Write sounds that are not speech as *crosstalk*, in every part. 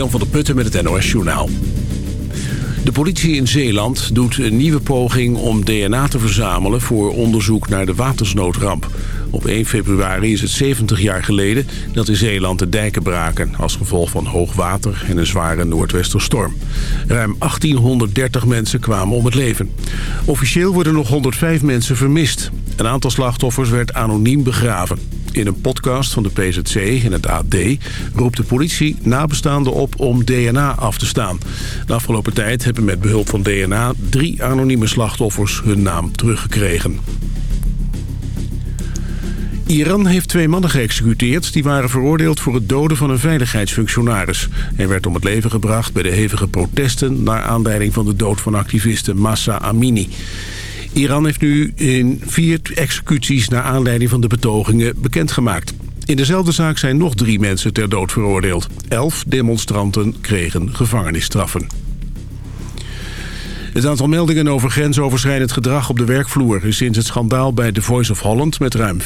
Jan van der Putten met het NOS Journaal. De politie in Zeeland doet een nieuwe poging om DNA te verzamelen... voor onderzoek naar de watersnoodramp. Op 1 februari is het 70 jaar geleden dat in Zeeland de dijken braken... als gevolg van hoog water en een zware noordwesterstorm. Ruim 1830 mensen kwamen om het leven. Officieel worden nog 105 mensen vermist. Een aantal slachtoffers werd anoniem begraven. In een podcast van de PZC en het AD roept de politie nabestaanden op om DNA af te staan. De afgelopen tijd hebben met behulp van DNA drie anonieme slachtoffers hun naam teruggekregen. Iran heeft twee mannen geëxecuteerd die waren veroordeeld voor het doden van een veiligheidsfunctionaris. Hij werd om het leven gebracht bij de hevige protesten naar aanleiding van de dood van activiste Massa Amini. Iran heeft nu in vier executies naar aanleiding van de betogingen bekendgemaakt. In dezelfde zaak zijn nog drie mensen ter dood veroordeeld. Elf demonstranten kregen gevangenisstraffen. Het aantal meldingen over grensoverschrijdend gedrag op de werkvloer... is sinds het schandaal bij The Voice of Holland met ruim 40%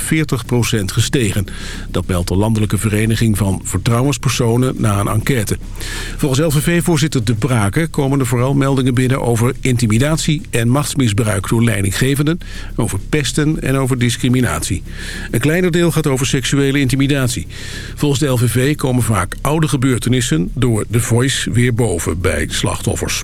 gestegen. Dat meldt de Landelijke Vereniging van Vertrouwenspersonen na een enquête. Volgens LVV-voorzitter De Braken komen er vooral meldingen binnen... over intimidatie en machtsmisbruik door leidinggevenden... over pesten en over discriminatie. Een kleiner deel gaat over seksuele intimidatie. Volgens de LVV komen vaak oude gebeurtenissen... door The Voice weer boven bij slachtoffers.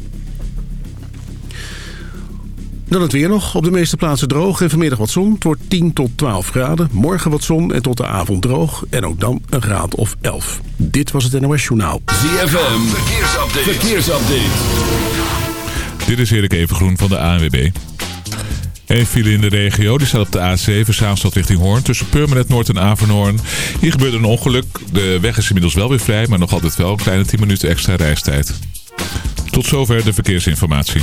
Dan het weer nog. Op de meeste plaatsen droog en vanmiddag wat zon. Het wordt 10 tot 12 graden. Morgen wat zon en tot de avond droog. En ook dan een graad of 11. Dit was het NOS Journaal. ZFM. Verkeersupdate. Verkeersupdate. Dit is Erik Evengroen van de ANWB. Een file in de regio, die staat op de A7, Zaanstad richting Hoorn, tussen Purmerend Noord en Avernoorn. Hier gebeurde een ongeluk. De weg is inmiddels wel weer vrij, maar nog altijd wel een kleine 10 minuten extra reistijd. Tot zover de verkeersinformatie.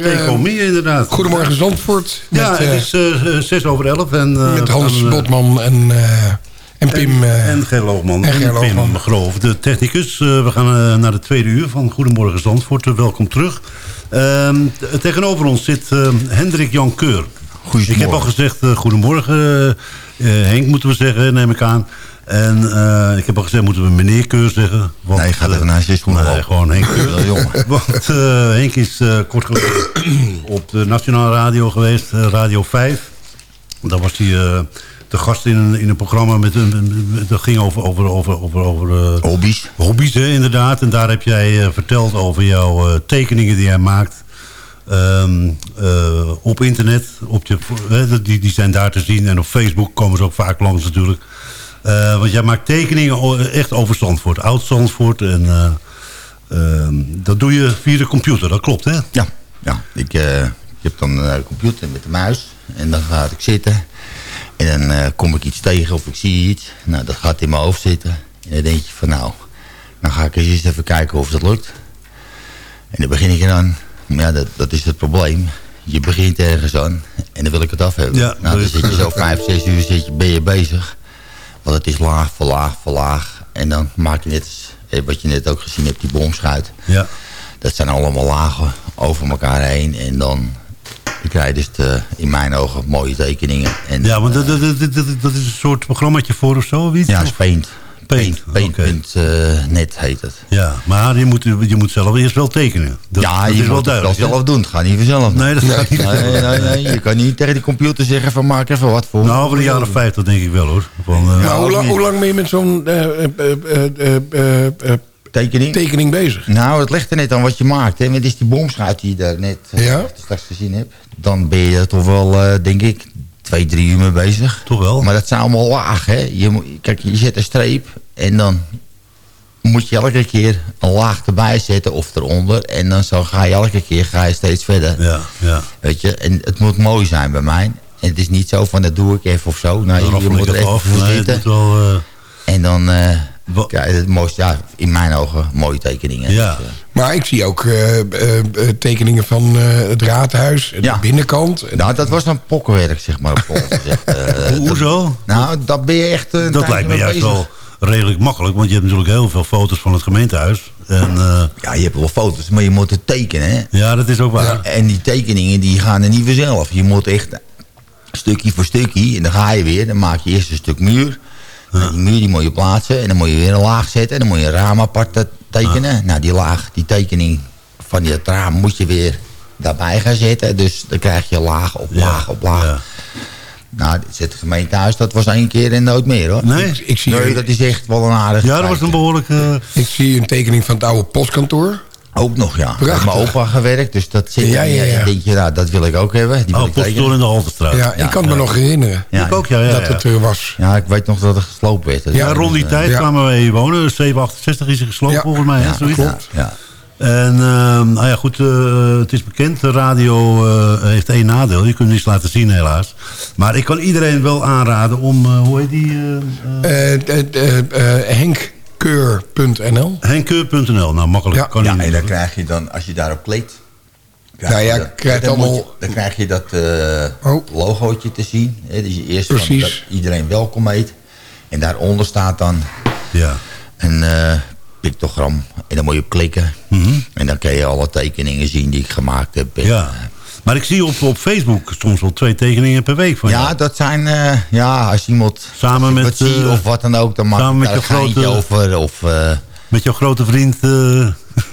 Uur. Take eh, inderdaad. Goedemorgen Zandvoort. Ja, het eh, is eh, zes over elf. En, eh, met Hans Botman en, eh, en Pim. En Ger Loogman. en Pim Loogman. Groof, de technicus. Eh, we gaan eh, naar de tweede uur van Goedemorgen Zandvoort. Welkom terug. Ehm, tegenover ons zit eh, Hendrik Jan Keur. Ik heb al gezegd, goedemorgen Henk moeten we zeggen, neem ik aan. En eh, ik heb al gezegd, moeten we meneer Keur zeggen. Want, Nee, gaat eh, even naast je schoenen Nee, gewoon Henk Keur. Jongen. *laughs* Want eh, Henk is kort geleden *coughs* op de Nationale Radio geweest, Radio 5. Daar was hij de gast in een, in een programma met een, dat ging over, over, over, over, over eh, Hobby's. hobby's, hè, inderdaad. En daar heb jij verteld over jouw tekeningen die jij maakt. ehm, eh, op internet. Op je, hè, die, die zijn daar te zien. En op Facebook komen ze ook vaak langs natuurlijk. Eh, want jij maakt tekeningen echt over Zandvoort. Oud Zandvoort. En eh, ehm, dat doe je via de computer. Dat klopt, hè? Ja, ja. Ik, eh, ik heb dan een computer met de muis. En dan ga ik zitten. En dan kom ik iets tegen of ik zie iets. Nou, dat gaat in mijn hoofd zitten. En dan denk je van nou, dan ga ik eens even kijken of dat lukt. En dan begin ik eraan. Maar ja, dat, dat is het probleem. Je begint ergens aan en dan wil ik het af hebben. Ja, nou, dan zit je zo vijf, zes uur zit je, ben je bezig. Want het is laag, verlaag, verlaag. En dan maak je net, eh, wat je net ook gezien hebt, die bomschuit. Ja. Dat zijn allemaal lagen over elkaar heen. En dan krijg je dus de, in mijn ogen mooie tekeningen. En, Ja, want dat, dat, dat, dat, dat is een soort programmaatje voor of zo, of iets? ja, Of- is Paint. Paint, Paint, oké. punt, eh, net heet het. Ja, maar je moet, je moet zelf eerst wel tekenen. Dat, ja, dat je is wel moet het wel duidelijk. hè? zelf doen. Het gaat niet vanzelf. Nee, dat gaat niet. nee, nee, nee, Je kan niet tegen die computer zeggen van maak even wat voor. Nou, over de jaren 50 denk ik wel hoor. Van, eh, maar Ja, hoe, lang, hoe lang ben je met zo'n eh, tekening. tekening bezig? Nou, het ligt er net aan wat je maakt. Hè. Het is die bomschuit die je daar net Ja. straks gezien hebt. Dan ben je toch wel, eh, denk ik, twee, drie uur mee bezig. Toch wel? Maar dat zijn allemaal laag, hè. Je, moet- kijk, je zet een streep en dan moet je elke keer een laag erbij zetten of eronder. En dan zo ga je elke keer ga je steeds verder. Ja, ja. Weet je, en het moet mooi zijn bij mij. En het is niet zo van, dat doe ik even of zo. Dan je moet er even af. voor Nee, zitten. wel... eh, En dan krijg je het mooiste, ja, in mijn ogen, mooie tekeningen. Ja. Dus, eh, Maar ik zie ook eh, eh, eh, tekeningen van eh, het raadhuis. Ja. De binnenkant. En- Nou, dat was een pokkenwerk, zeg maar. Op ons. *laughs* Eh, Hoezo? nou, dat ben je echt... een Dat lijkt me juist bezig. wel redelijk makkelijk. Want je hebt natuurlijk heel veel foto's van het gemeentehuis. En eh, Ja, je hebt wel foto's, maar je moet het tekenen, hè. ja, dat is ook waar. En die tekeningen, die gaan er niet vanzelf. Je moet echt stukje voor stukje, en dan ga je weer. Dan maak je eerst een stuk muur. En Die muur die moet je plaatsen. En dan moet je weer een laag zetten. En dan moet je een raam apart te- tekenen. Nou, die laag, die tekening van die raam moet je weer daarbij gaan zetten. Dus dan krijg je laag op laag op laag. Ja. Nou, het gemeentehuis, dat was één keer en nooit meer, hoor. Nee? Ik, ik, zie, Nee, dat is echt wel een aardig. Ja, dat was een behoorlijk... eh, ik zie een tekening van het oude postkantoor. Ook nog, ja. Ik heb Prachtig. mijn opa gewerkt, dus dat zit Ja, ja, ja. En denk je, nou, dat wil ik ook hebben. Die wil oh, poststoel in de Haltestraat. Ja, Ja, ik kan me nog herinneren Ja, ik ook, ja. ja, dat ja. het er was. Ja, ik weet nog dat het gesloopt werd. Dus, Ja, Ja, rond die eh, tijd ja. kwamen wij hier wonen. 768 is er gesloopt Ja. volgens mij. hè, Ja, zoiets. klopt. Ja. En ehm, nou ja, goed, eh, het is bekend. De radio eh, heeft één nadeel. Je kunt het niet laten zien helaas. Maar ik kan iedereen wel aanraden om, eh, hoe heet die? eh, eh, Eh, eh, eh, eh, Henkkeur.nl Henkkeur.nl. Nou, makkelijk. Ja. kan ja, en dan krijg je dan, als je daarop klikt... krijg Nou ja, je dat- krijgt dan, moet allemaal- je- dan krijg je dat eh Oh. logootje te zien. Hè, dus je eerst van dat iedereen welkom heet. En daaronder staat dan Ja. een eh, pictogram. En dan moet je op klikken. Mhm. En dan kan je alle tekeningen zien die ik gemaakt heb. En, ja. Eh, Maar ik zie op, op Facebook soms wel twee tekeningen per week van Ja, jou. dat zijn, eh, ja, als iemand Samen met, zie eh, of wat dan ook, dan maak samen ik met daar je een grote- over. Of eh Met jouw grote vriend eh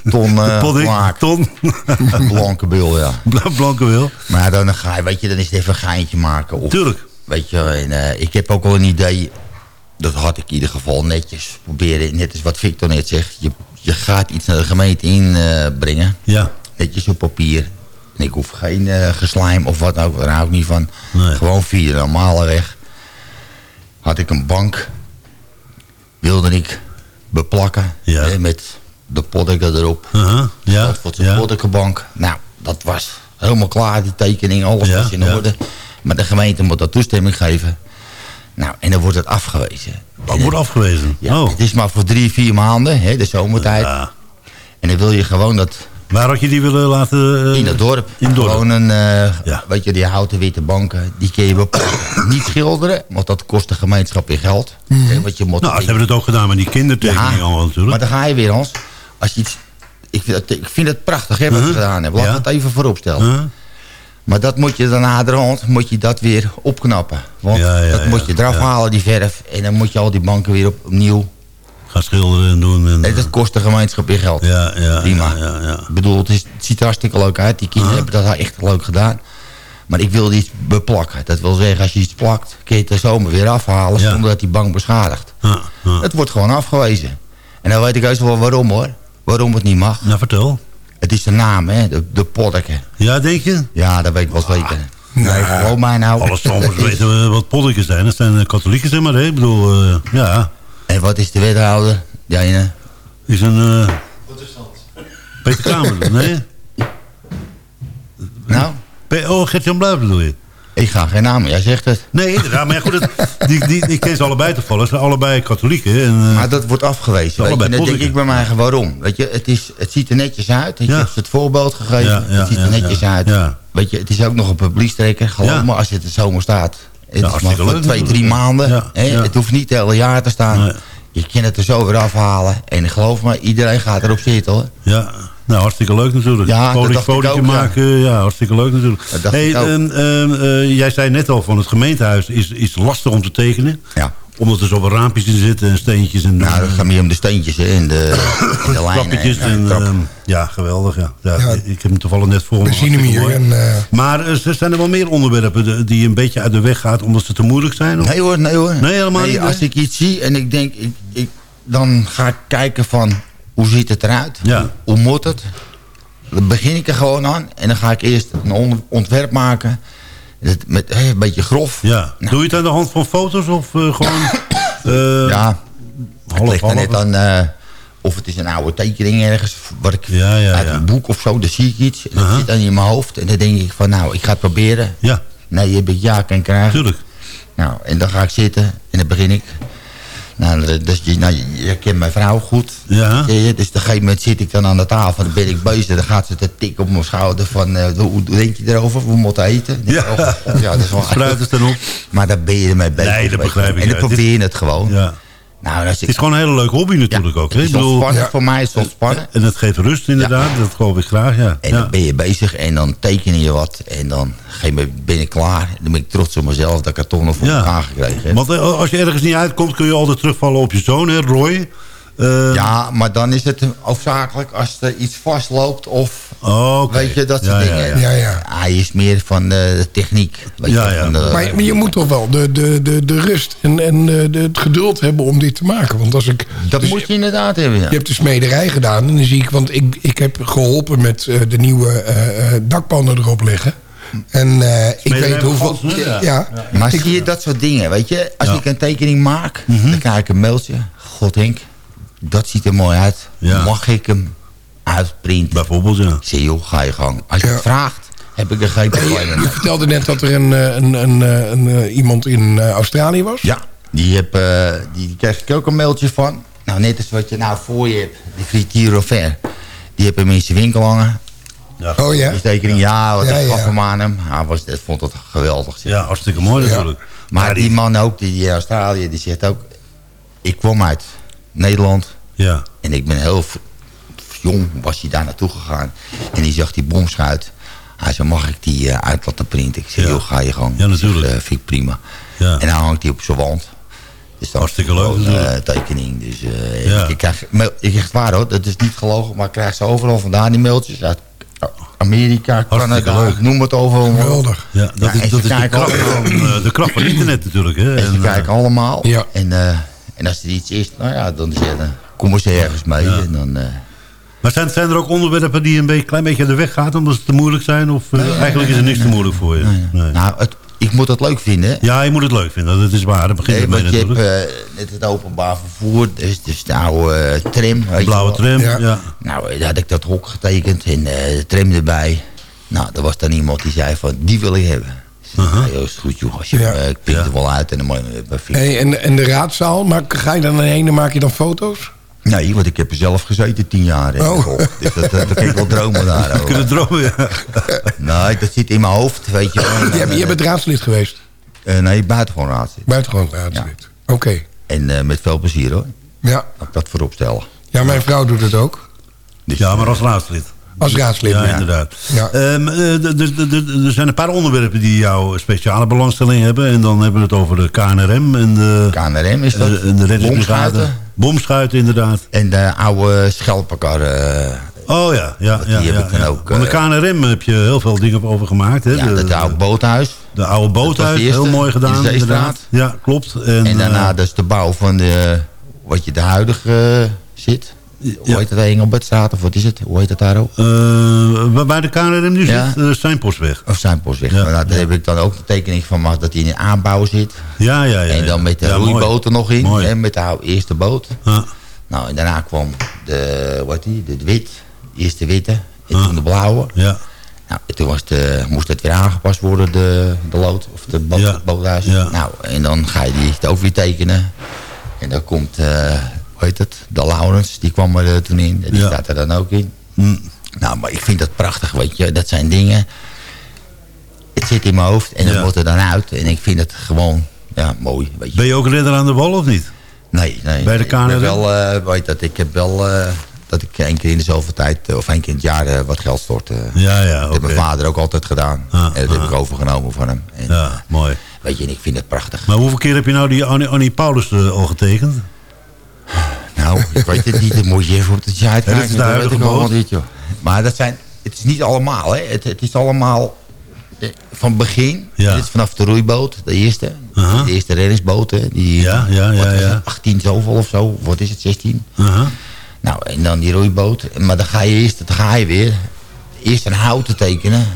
Ton *laughs* eh, Poddik, Blaak. Ton *laughs* Blankebul, ja. *laughs* Bla- Blankenwil. Maar dan ga je, weet je, dan is het even een geintje maken. Of, Tuurlijk. Weet je, en, eh, ik heb ook wel een idee, dat had ik in ieder geval netjes proberen, net als wat Victor net zegt. Je, je gaat iets naar de gemeente inbrengen, Ja. netjes op papier. Ik hoef geen eh geslijm of wat ook, daar hou ik niet van. Nee. Gewoon via de normale weg. Had ik een bank, wilde ik beplakken, Ja. hè, met de poddeken erop. Uh-huh. Ja. Zandvoortse ja. Poddekenbank. Nou, dat was helemaal klaar, die tekening, alles was in orde. Maar de gemeente moet dat toestemming geven. Nou, en dan wordt het afgewezen. Dat wordt afgewezen. Ja, oh. Het is maar voor drie, vier maanden, hè, de zomertijd. Ja. En dan wil je gewoon dat Waar had je die willen laten... eh, In het dorp. In het dorp. Gewoon een, eh, Ja. weet je, die houten witte banken, die kun je *coughs* niet schilderen, want dat kost de gemeenschap weer geld. Hè, Want je moet Nou, ze hebben het ook gedaan met die kindertekeningen allemaal natuurlijk. maar dan ga je weer, Hans. Als je iets, ik, vind het, ik vind het prachtig hè, wat ze gedaan hebben. Laat Ja. het even voorop stellen. Huh? Maar dat moet je dan naderhand moet je dat weer opknappen. Want Ja, ja, dat ja, moet je eraf ja. halen, die verf. En dan moet je al die banken weer op, opnieuw. Gaan schilderen en doen. En, dat kost de gemeenschap weer geld. ja, ja, Prima. ja, ja, ja. Ik bedoel, het, is, het ziet er hartstikke leuk uit. Die kinderen hebben dat echt leuk gedaan. Maar ik wilde iets beplakken. Dat wil zeggen, als je iets plakt, kun je het er zomaar weer afhalen... Ja. zonder dat die bank beschadigt. Ja, ja. Het wordt gewoon afgewezen. En dan weet ik juist wel waarom hoor. Waarom het niet mag. Nou, vertel. Het is de naam, hè. De, de poddeke. Ja, denk je? Ja, dat weet ik wel zeker. Nee, geloof mij nou. Alle weten we wat poddekjes zijn. Dat zijn eh, katholieken, zeg maar. Hè? Ik bedoel, eh, ja. En wat is de wethouder? Ene. Is een... eh Peter Kramer, *laughs* nee? Nou, oh, Gert-Jan Bluis bedoel je? ik ga geen naam. Jij zegt het. Nee, inderdaad. Maar ja, goed, het- die, die, ik ken ze allebei toevallig. Ze zijn allebei katholieken. En, eh, Maar dat wordt afgewezen. Weet je. Dan denk ik bij mij gewoon, waarom? Weet je, het, is, het ziet er netjes uit. Ik Ja. heb ze het voorbeeld gegeven. Ja, ja, het ziet er ja, netjes ja. uit. Ja. Weet je, het is ook nog een publiekstrekker. Geloof Ja. me, als het er zomaar staat. Het is maar hartstikke voor leuk twee, drie maanden. Ja, hè? ja. Het hoeft niet het hele jaar te staan. Nee. Je kan het er zo weer afhalen. En geloof me, iedereen gaat erop zitten hoor. Ja, nou hartstikke leuk natuurlijk. Ja, podium ja. maken, ja. hartstikke leuk natuurlijk. Hey, ehm, ehm, eh, jij zei net al van het gemeentehuis is, is lastig om te tekenen. Ja. Omdat er zoveel raampjes in zitten en steentjes en Nou, dat gaat meer om de steentjes hè, en de, *coughs* en de lijnen. en, ehm, ja, geweldig. Ja. Ja, Ja. Ik heb hem toevallig net voor me. En... eh, Maar eh, er zijn er wel meer onderwerpen de- die een beetje uit de weg gaat omdat ze te moeilijk zijn? Of? Nee hoor, nee hoor. Nee, helemaal niet, Als nee? ik iets zie en ik denk, ik, ik, dan ga ik kijken van, hoe ziet het eruit? Ja. Hoe moet het? Dan begin ik er gewoon aan en dan ga ik eerst een on- ontwerp maken. Het- Met hè, een beetje grof. Ja. Doe je het aan de hand van foto's of eh, gewoon... eh, Ja, het half, ligt er net aan... eh, of het is een oude tekening ergens, wat ik Ja, ja, uit ja. een boek of zo, dan zie ik iets. En dat Aha. zit dan in mijn hoofd. En dan denk ik van, nou, ik ga het proberen. Ja, Nee, je hebt het ja kan krijgen. tuurlijk. Nou, en dan ga ik zitten en dan begin ik. Nou, dus, je- nou, je, je kent mijn vrouw goed. Ja. Je? Dus op een gegeven moment zit ik dan aan de tafel. Dan ben ik bezig. Dan gaat ze te tikken op mijn schouder. Van, eh, hoe, denk je erover? We moeten eten. Ja. ja dat is wel dan op. Maar daar ben je ermee bezig. Nee, dat begrijp ik, En dan probeer je het gewoon. Ja. Nou, als ik, Het is gewoon een hele leuke hobby natuurlijk ook. Hè? het Ik is bedoel, ja. Voor mij is het ontspannen. en het geeft rust inderdaad. Dat geloof ik graag, ja. En ja. dan ben je bezig en dan teken je wat. En dan ben ik klaar. En dan ben ik trots op mezelf dat ik het toch nog voor Ja. elkaar gekregen heb. Want eh, als je ergens niet uitkomt, kun je altijd terugvallen op je zoon, hè, Roy. Eh, Ja, maar dan is het hoofdzakelijk als er iets vastloopt of oh, oké. weet je, dat soort Ja, dingen. ja. Ja, ja. Hij is meer van de techniek. Weet Ja, je, ja. van de- Maar, maar je moet toch wel de, de, de, de rust en, en eh, de, het geduld hebben om dit te maken. Want als ik... dat dus moet je inderdaad hebben, ja. Je hebt de smederij gedaan en dan zie ik... Want ik, ik heb geholpen met eh, de nieuwe eh, eh, dakpannen erop leggen. En eh, ik weet hoeveel... Ja. Ja. ja. Maar Ik- zie je dat soort dingen, weet je? Als Ja. ik een tekening maak, Mhm. dan krijg ik een mailtje. God Henk, dat ziet er mooi uit. Ja. Mag ik hem uitprinten? Bijvoorbeeld, ja. Ik zeg, joh, ga je gang. Als je Ja. het vraagt, heb ik er geen probleem Je mee. vertelde net dat er een, eh, een, een, eh, een, eh, iemand in Australië was. Ja, die, heb, eh, die, die krijg ik ook een mailtje van. Nou, net als wat je nou voor je hebt, die fritier Rover. Die heb hem in zijn winkel hangen. Oh ja? Die tekening, ja, wat Ja, ik ja. gaf hem aan hem. Hij was, dat vond het geweldig. zeg. Ja, hartstikke mooi natuurlijk. Maar Ja, die man ook, die in Australië, die zegt ook... Ik kwam uit Nederland Ja, en ik ben heel jong, was hij daar naartoe gegaan. En die zag die bomschuit. Hij zei, mag ik die eh, uit laten printen? Ik zei, Ja. joh, ga je gang. Ja, natuurlijk. Dus, eh, vind ik prima. Ja. En dan hangt hij op zijn wand. Dus dat Hartstikke is leuk gewoon, natuurlijk. eh, tekening. Dus eh, Ja. ik, krijg, ik zeg het waar hoor, dat is niet gelogen. Maar ik krijg ze overal vandaan die mailtjes. Uit Amerika, Canada, leuk. noem het overal. Geweldig. ja dat Ja, is, dat is de, kracht van, eh, de kracht van internet natuurlijk. Hè. En ze En, kijken allemaal. Ja. En, eh, en als er iets is, nou ja, dan, dan komen ze ergens mee. Ja. En dan, eh, Maar zijn, zijn er ook onderwerpen die een beetje, klein beetje aan de weg gaat omdat ze te moeilijk zijn? Of eh, eigenlijk is er niks te moeilijk voor je? Nou, het, ik moet het leuk vinden. hè. Ja, je moet het leuk vinden. Dat is waar. Daar begint Nee, mee want je hebt natuurlijk. eh, net het openbaar vervoer, dus, dus de oude tram. weet je Blauwe tram. Ja. Ja. Nou, daar had ik dat hok getekend en eh, de tram erbij. Nou, er was dan iemand die zei van, die wil ik hebben. Nou, joh, is goed joh, als je Ja. eh, ik pik Ja. er wel uit en dan Hey, en, en de raadzaal, maar ga je dan heen en maak je dan foto's? Nee, want ik heb er zelf gezeten tien jaar. hè. Oh. Dus dat, dat, dat kan ik wel dromen daar. *laughs* Kunnen dromen, ja. *laughs* Nee, dat zit in mijn hoofd, weet je wel. Je, bent- je bent raadslid geweest. Eh, nee, buitengewoon raadslid. Buitengewoon raadslid. Oké. En eh, met veel plezier hoor. Ja. Laat ik dat voorop stellen. ja, mijn vrouw doet het ook. Dus, Ja, maar als raadslid. Als raadslid. Ja, ja. inderdaad. Ja. Ehm, eh, er zijn een paar onderwerpen die jouw speciale belangstelling hebben. En dan hebben we het over de KNRM en de, KNRM is dat. eh, en de reddingsbrigade. Bomschuiten. Inderdaad. En de oude schelpenkar. eh, Oh ja, ja, Die ja. heb ja, ik dan ja. ook, Van de KNRM heb je heel veel dingen over gemaakt. Hè? ja, de, dat oude boothuis. de oude Dat boothuis, eerste, heel mooi gedaan. de inderdaad. Ja, klopt. En, En daarna dus de bouw van de, wat je de huidige zit. Hoe heet dat? Engelbertstraat of wat is het? Hoe heet dat daar ook? eh, waar bij de KNRM nu Ja. zit, de Steinpostweg. Of Zuidpostweg. Ja, Maar daar ja. heb ik dan ook de tekening van gemaakt dat hij in de aanbouw zit. Ja, ja, ja. en dan met de roeiboten nog in. Mooi. Hè, met de eerste boot. Ja. Nou, en daarna kwam de, wat die, de wit. De witte. En toen de blauwe. ja. Nou, en toen was de, moest het weer aangepast worden, de, de lood. Of de boot, het boothuis. Nou, en dan ga je die het ook weer tekenen. En dan komt, eh heet het? De Laurens, die kwam er eh, toen in. Die Ja. staat er dan ook in. Hm. Nou, maar ik vind dat prachtig, weet je. Dat zijn dingen... Het zit in mijn hoofd en dat Ja. moet er dan uit. En ik vind het gewoon, ja, mooi, weet je. Ben je ook redder aan de wal of niet? Nee, nee. Bij de Ik wel, eh, weet dat, ik heb wel... eh, dat ik één keer in de zoveel tijd, of één keer in het jaar, wat geld stort. Ja, ja, Dat heeft mijn vader ook altijd gedaan. Ah, en dat heb ah. ik overgenomen van hem. En, Ja, mooi. Weet je, en ik vind het prachtig. Maar hoeveel keer heb je nou die Annie, Annie Paulus al getekend? Nou, ik weet het niet. Dan moet je even op de site kijken. dat is de huidige joh. Maar dat zijn, het is niet allemaal, hè. Het, het is allemaal eh, van begin. Ja. Dit is vanaf de roeiboot, de eerste. Aha. De eerste reddingsboten. Die, Ja, ja, ja, ja. het, 18 zoveel of zo. Wat is het, 16? Aha. Nou, en dan die roeiboot. Maar dan ga je eerst, dan ga je weer. Eerst een houten tekenen. En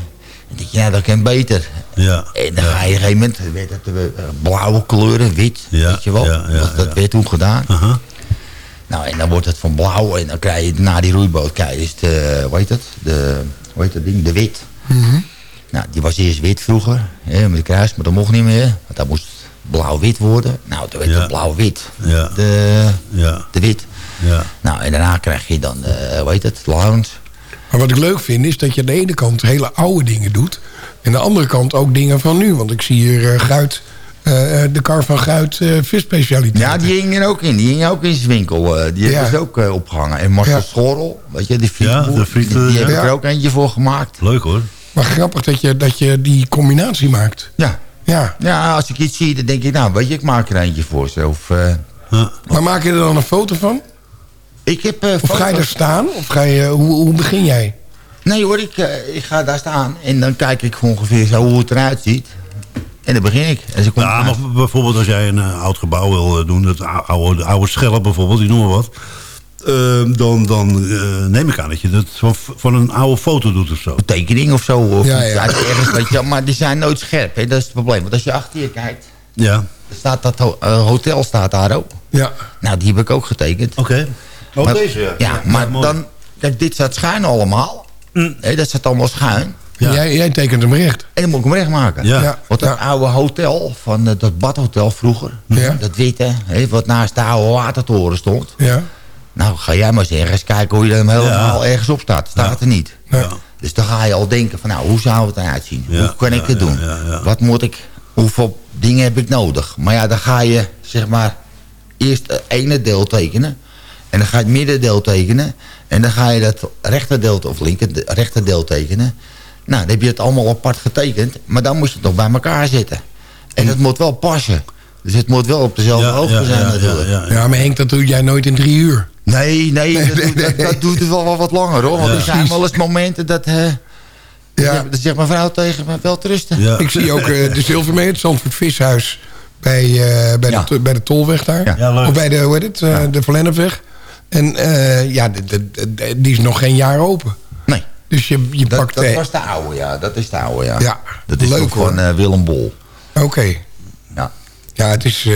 dan denk je, nou, dat kan beter. Ja. En dan ga je op een gegeven moment, werd het eh, blauwe kleuren, wit, Ja, weet je wel. dat, werd toen gedaan. Aha. Nou, en dan wordt het van blauw en dan krijg je na die roeiboot, krijg je dus de, hoe heet het, de, hoe heet dat ding, de wit. Nou, die was eerst wit vroeger, hè, met de kruis, maar dat mocht niet meer. Want dat moest blauw-wit worden. Nou, toen werd Ja. het blauw-wit, Ja. de, Ja. de wit. Ja. Nou, en daarna krijg je dan, eh hoe heet het, Lounge. Maar wat ik leuk vind is dat je aan de ene kant hele oude dingen doet. En aan de andere kant ook dingen van nu. Want ik zie hier Guit, eh, de kar van Guit uh, visspecialiteit. Ja, die hing er ook in. Die hing ook in zijn winkel. eh, die Ja. hebben ze ook eh, opgehangen. En Marcel Ja. Schorrel, weet je, frietboer, de friet, die, die ja. heb ik er ook eentje voor gemaakt. Leuk hoor. Maar grappig dat je, dat je die combinatie maakt. Ja. Ja. Ja, als ik iets zie, dan denk ik, nou, weet je, ik maak er eentje voor ze. Of, eh, Ja. Maar maak je er dan een foto van? ik heb... eh, Of ga je er staan? Of ga je, hoe, hoe begin jij? Nee hoor, ik, eh, ik ga daar staan en dan kijk ik ongeveer zo hoe het eruit ziet. En dan begin ik. En ze komt Ja, maar bijvoorbeeld als jij een eh, oud gebouw wil eh, doen, het ou- oude, de oude schelp bijvoorbeeld, ik noem maar wat. eh, dan dan eh, neem ik aan dat je dat van, van een oude foto doet of zo. tekening of zo. Of Ja, iets ja. ergens, weet je, maar die zijn nooit scherp. Hè? Dat is het probleem. Want als je achter je kijkt, Ja, er staat dat ho- hotel staat daar ook. Ja. Nou, die heb ik ook getekend. oké. Oh, Maar- deze ja. Ja, maar dan... Kijk, dit staat schuin allemaal. Hè, dat staat allemaal schuin. Ja. Jij, jij tekent hem recht. En dan moet ik hem recht maken. Ja. Ja. Want dat oude hotel, van eh, dat badhotel vroeger. Ja. Dat witte, hè, wat naast de oude watertoren stond. Ja. Nou, ga jij maar eens ergens kijken hoe je hem helemaal Ja. ergens op staat. Staat er niet. Ja. Dus dan ga je al denken van, nou, hoe zou het eruit zien? Ja, hoe kan ik ja, het doen? ja, ja, ja. Wat moet ik, hoeveel dingen heb ik nodig? Maar ja, dan ga je, zeg maar, eerst het ene deel tekenen. En dan ga je het middendeel tekenen. En dan ga je dat rechterdeel, of linker, rechterdeel tekenen. Nou, dan heb je het allemaal apart getekend. Maar dan moet je het nog bij elkaar zetten. En het moet wel passen. Dus het moet wel op dezelfde Ja, hoogte ja, zijn ja, natuurlijk. ja, ja. Ja, maar Henk, dat doe jij nooit in drie uur. Nee, nee, dat, doet, dat, dat doet het wel wat langer hoor. Want Ja. er zijn wel eens momenten dat... eh Ja. Dan zegt mijn vrouw tegen me, wel te rusten. Ja. Ik zie ook eh, de Zilvermeer, het Zandvoort Vishuis... bij, eh, bij, Ja. de, bij de Tolweg daar. Ja. Ja, leuk. Of bij de, hoe heet het, eh, de Verlennepweg. En eh, ja, de, de- de- die is nog geen jaar open. Dus je, je dat, pakt... dat was de oude, ja. Dat is de oude, ja. Ja, dat is leuk, toch van eh, Willem Bol. Oké. Ja. Ja, het is... eh,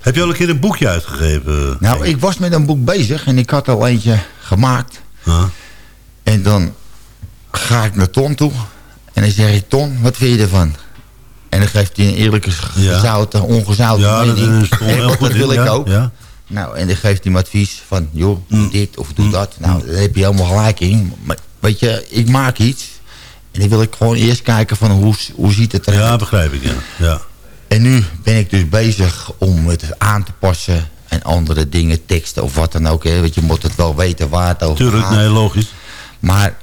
Heb je al een keer een boekje uitgegeven? Nou, ik was met een boek bezig en ik had al eentje gemaakt. En dan ga ik naar Ton toe. En dan zeg ik, Ton, wat vind je ervan? En dan geeft hij een eerlijke, Ja. gezouten, ongezouten Ja, dat mening. is *laughs* dat goed in, wil ik ja, ook. ja. Nou, en dan geeft hij me advies van, joh, Mm. doe dit of doe dat. Nou, daar heb je helemaal gelijk in. Maar weet je, ik maak iets. En dan wil ik gewoon eerst kijken van, hoe, hoe ziet het eruit? Ja, begrijp ik, ja. ja. En nu ben ik dus bezig om het aan te passen. En andere dingen, teksten of wat dan ook. Hè. Want je moet het wel weten waar het over Tuurlijk, gaat. nee, logisch. Maar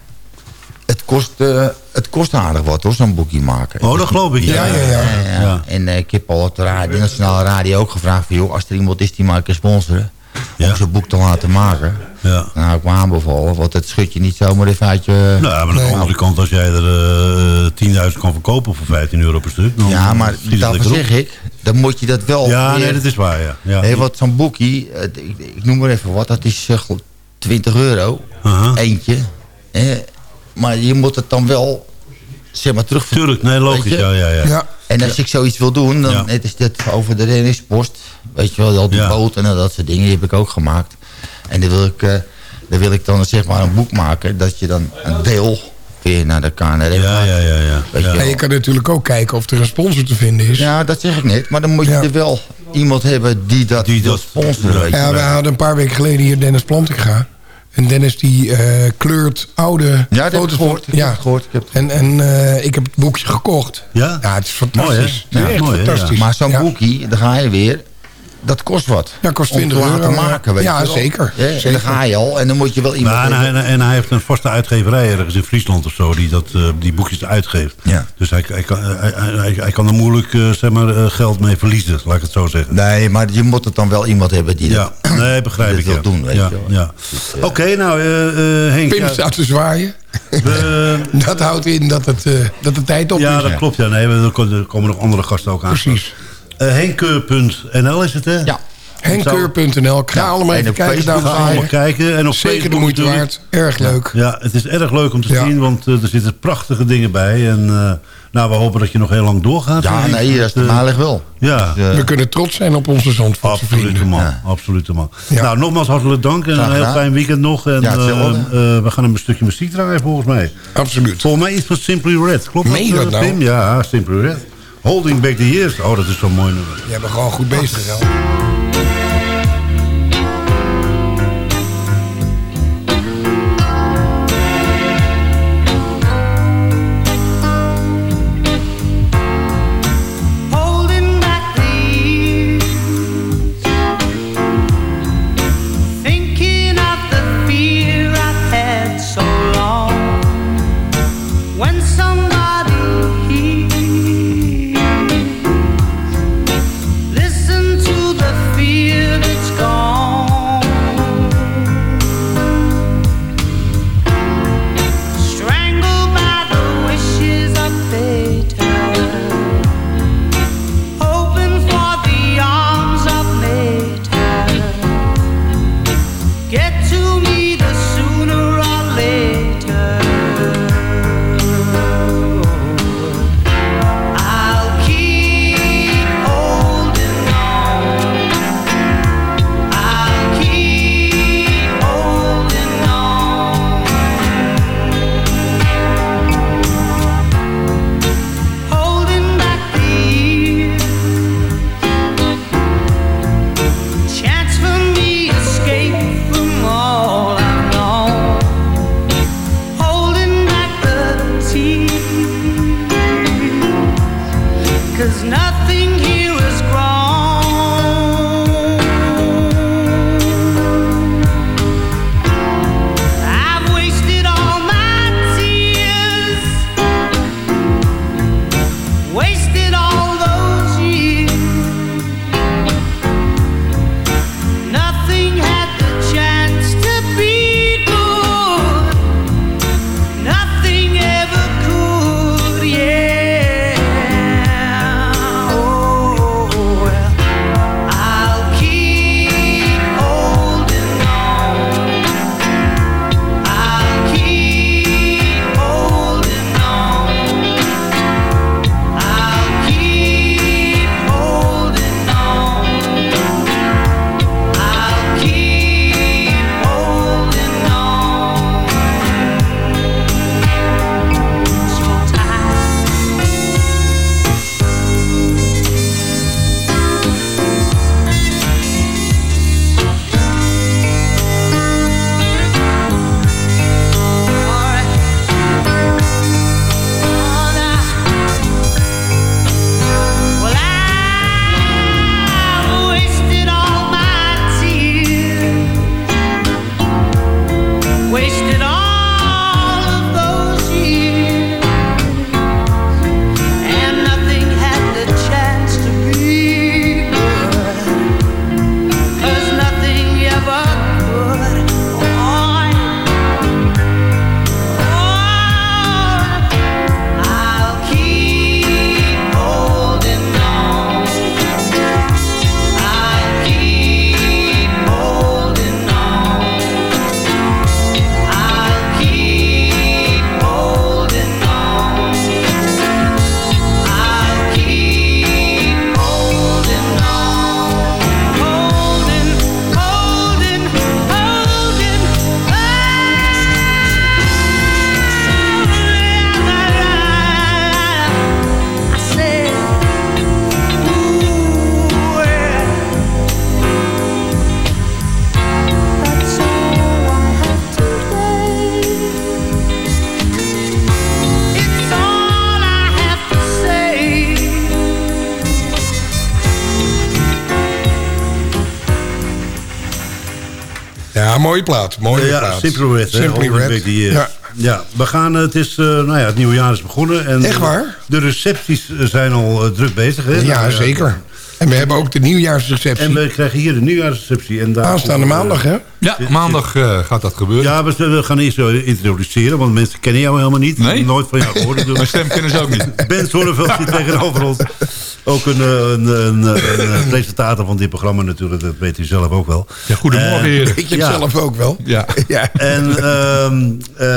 het kost, eh, het kost aardig wat hoor, zo'n boekje maken. Oh, dat geloof ik, ja. Ja, ja, ja. Ja. En eh, ik heb al op de, radio, de Nationale Radio ook gevraagd... Van, joh, als er iemand is die mij kan sponsoren... Ja. om zo'n boek te laten maken... Ja. dan hou ik me aanbevolen. Want het schud je niet zomaar even uit je... Nou, maar aan de andere kant, als jij er eh 10.000 kan verkopen voor 15 euro per stuk... Dan ja, maar daarvoor zeg ik... dan moet je dat wel... Ja, weer- nee, dat is waar, ja. ja. Hé, wat zo'n boekje, eh, ik, ik noem maar even wat, dat is eh, geloof ik 20 euro. Aha. Eentje. Hè? Maar je moet het dan wel, zeg maar, terug... Tuurlijk, nee, logisch, ja, ja, ja. Ja. En als ik zoiets wil doen, dan Ja. het is dit over de reddingspost. Weet je wel, al die Ja. boten en dat soort dingen, die heb ik ook gemaakt. En dan wil ik, eh, dan, wil ik dan zeg maar een boek maken, dat je dan een deel weer naar de KNR Ja, ja, ja, ja. Weet je ja. En je kan natuurlijk ook kijken of er een sponsor te vinden is. Ja, Ja, dat zeg ik net. Maar dan moet je Ja. er wel iemand hebben die dat, Die dat- sponsoren. je we hadden een paar weken geleden hier Dennis Plantinga. En Dennis die eh, kleurt oude Ja, dat heb ik foto's. gehoord. Ik ja. heb gehoord. Ik heb het En, en eh, ik heb het boekje gekocht. Ja? Ja, het is Mooi, hè? fantastisch. Ja, Het is echt mooi, hè? fantastisch. Maar zo'n Ja. boekje, dan ga je weer. Dat kost wat. Ja, kost Om te 20 laten euro, ja. maken, weet Ja, je wel. zeker. Ja, En dan ga je al. En dan moet je wel iemand Maar en, hij, en hij heeft een vaste uitgeverij ergens in Friesland of zo... die dat, eh, die boekjes uitgeeft. Ja. Dus hij, hij, kan, hij, hij, hij kan er moeilijk eh, zeg maar, eh, geld mee verliezen, laat ik het zo zeggen. Nee, maar je moet het dan wel iemand hebben die Ja, dat... nee, begrijp ik. wil Ja. doen, weet ja, je wel. ja. Oké, nou eh, eh, Henk... Pim ja, staat te zwaaien. *laughs* we- Dat houdt in dat, het, eh, dat de tijd op ja, is. dat klopt. Ja. Nee, er komen er komen nog andere gasten ook aan. Precies. Eh, Henk.nl is het, hè? Ja. Henkkeur.nl. Ga allemaal en even kijken, dames Ga en allemaal heren. kijken. En op Zeker de moeite natuurlijk. waard. Erg leuk. Ja, het is erg leuk om te Ja. zien, want eh, er zitten prachtige dingen bij. En eh, nou, we hopen dat je nog heel lang doorgaat. Ja, nee, dat is normaal wel. Ja, Dus, We kunnen trots zijn op onze Zandvoortse absoluut vrienden. man. Ja. Absoluut man. Ja. Nou, nogmaals hartelijk dank en een heel fijn weekend nog. En we gaan een stukje muziek draaien volgens mij. Absoluut. Volgens mij iets van Simply Red. Klopt dat nou? Pim? Ja, Simply Red. Holding Back the Years. Oh, dat is zo'n mooi nummer. Je bent gewoon goed bezig gegaan. Mooie plaat. Mooie ja, plaat. Simply Red. Simply Red. Years. Ja. Ja, we gaan, eh, het is, eh, nou ja, het nieuwe jaar is begonnen. En Echt waar? De recepties eh, zijn al eh, druk bezig. Hè? ja, Nou, eh, zeker. En we hebben ook de nieuwjaarsreceptie. En we krijgen hier de nieuwjaarsreceptie. En daar Aanstaande eh, maandag, hè? Ja, maandag eh, gaat dat gebeuren. Ja, we, we gaan eerst introduceren, want mensen kennen jou helemaal niet. Nee? Nooit van jou gehoord. *laughs* Mijn stem kennen ze ook niet. Ben Zonneveld zit *laughs* tegenover ons. Ook een, eh, een, een, een, een presentator van dit programma natuurlijk, dat weet u zelf ook wel. Ja, goedemorgen Eh, heren. Ik heb Ja. zelf ook wel. Ja. *laughs* ja. En ehm, eh,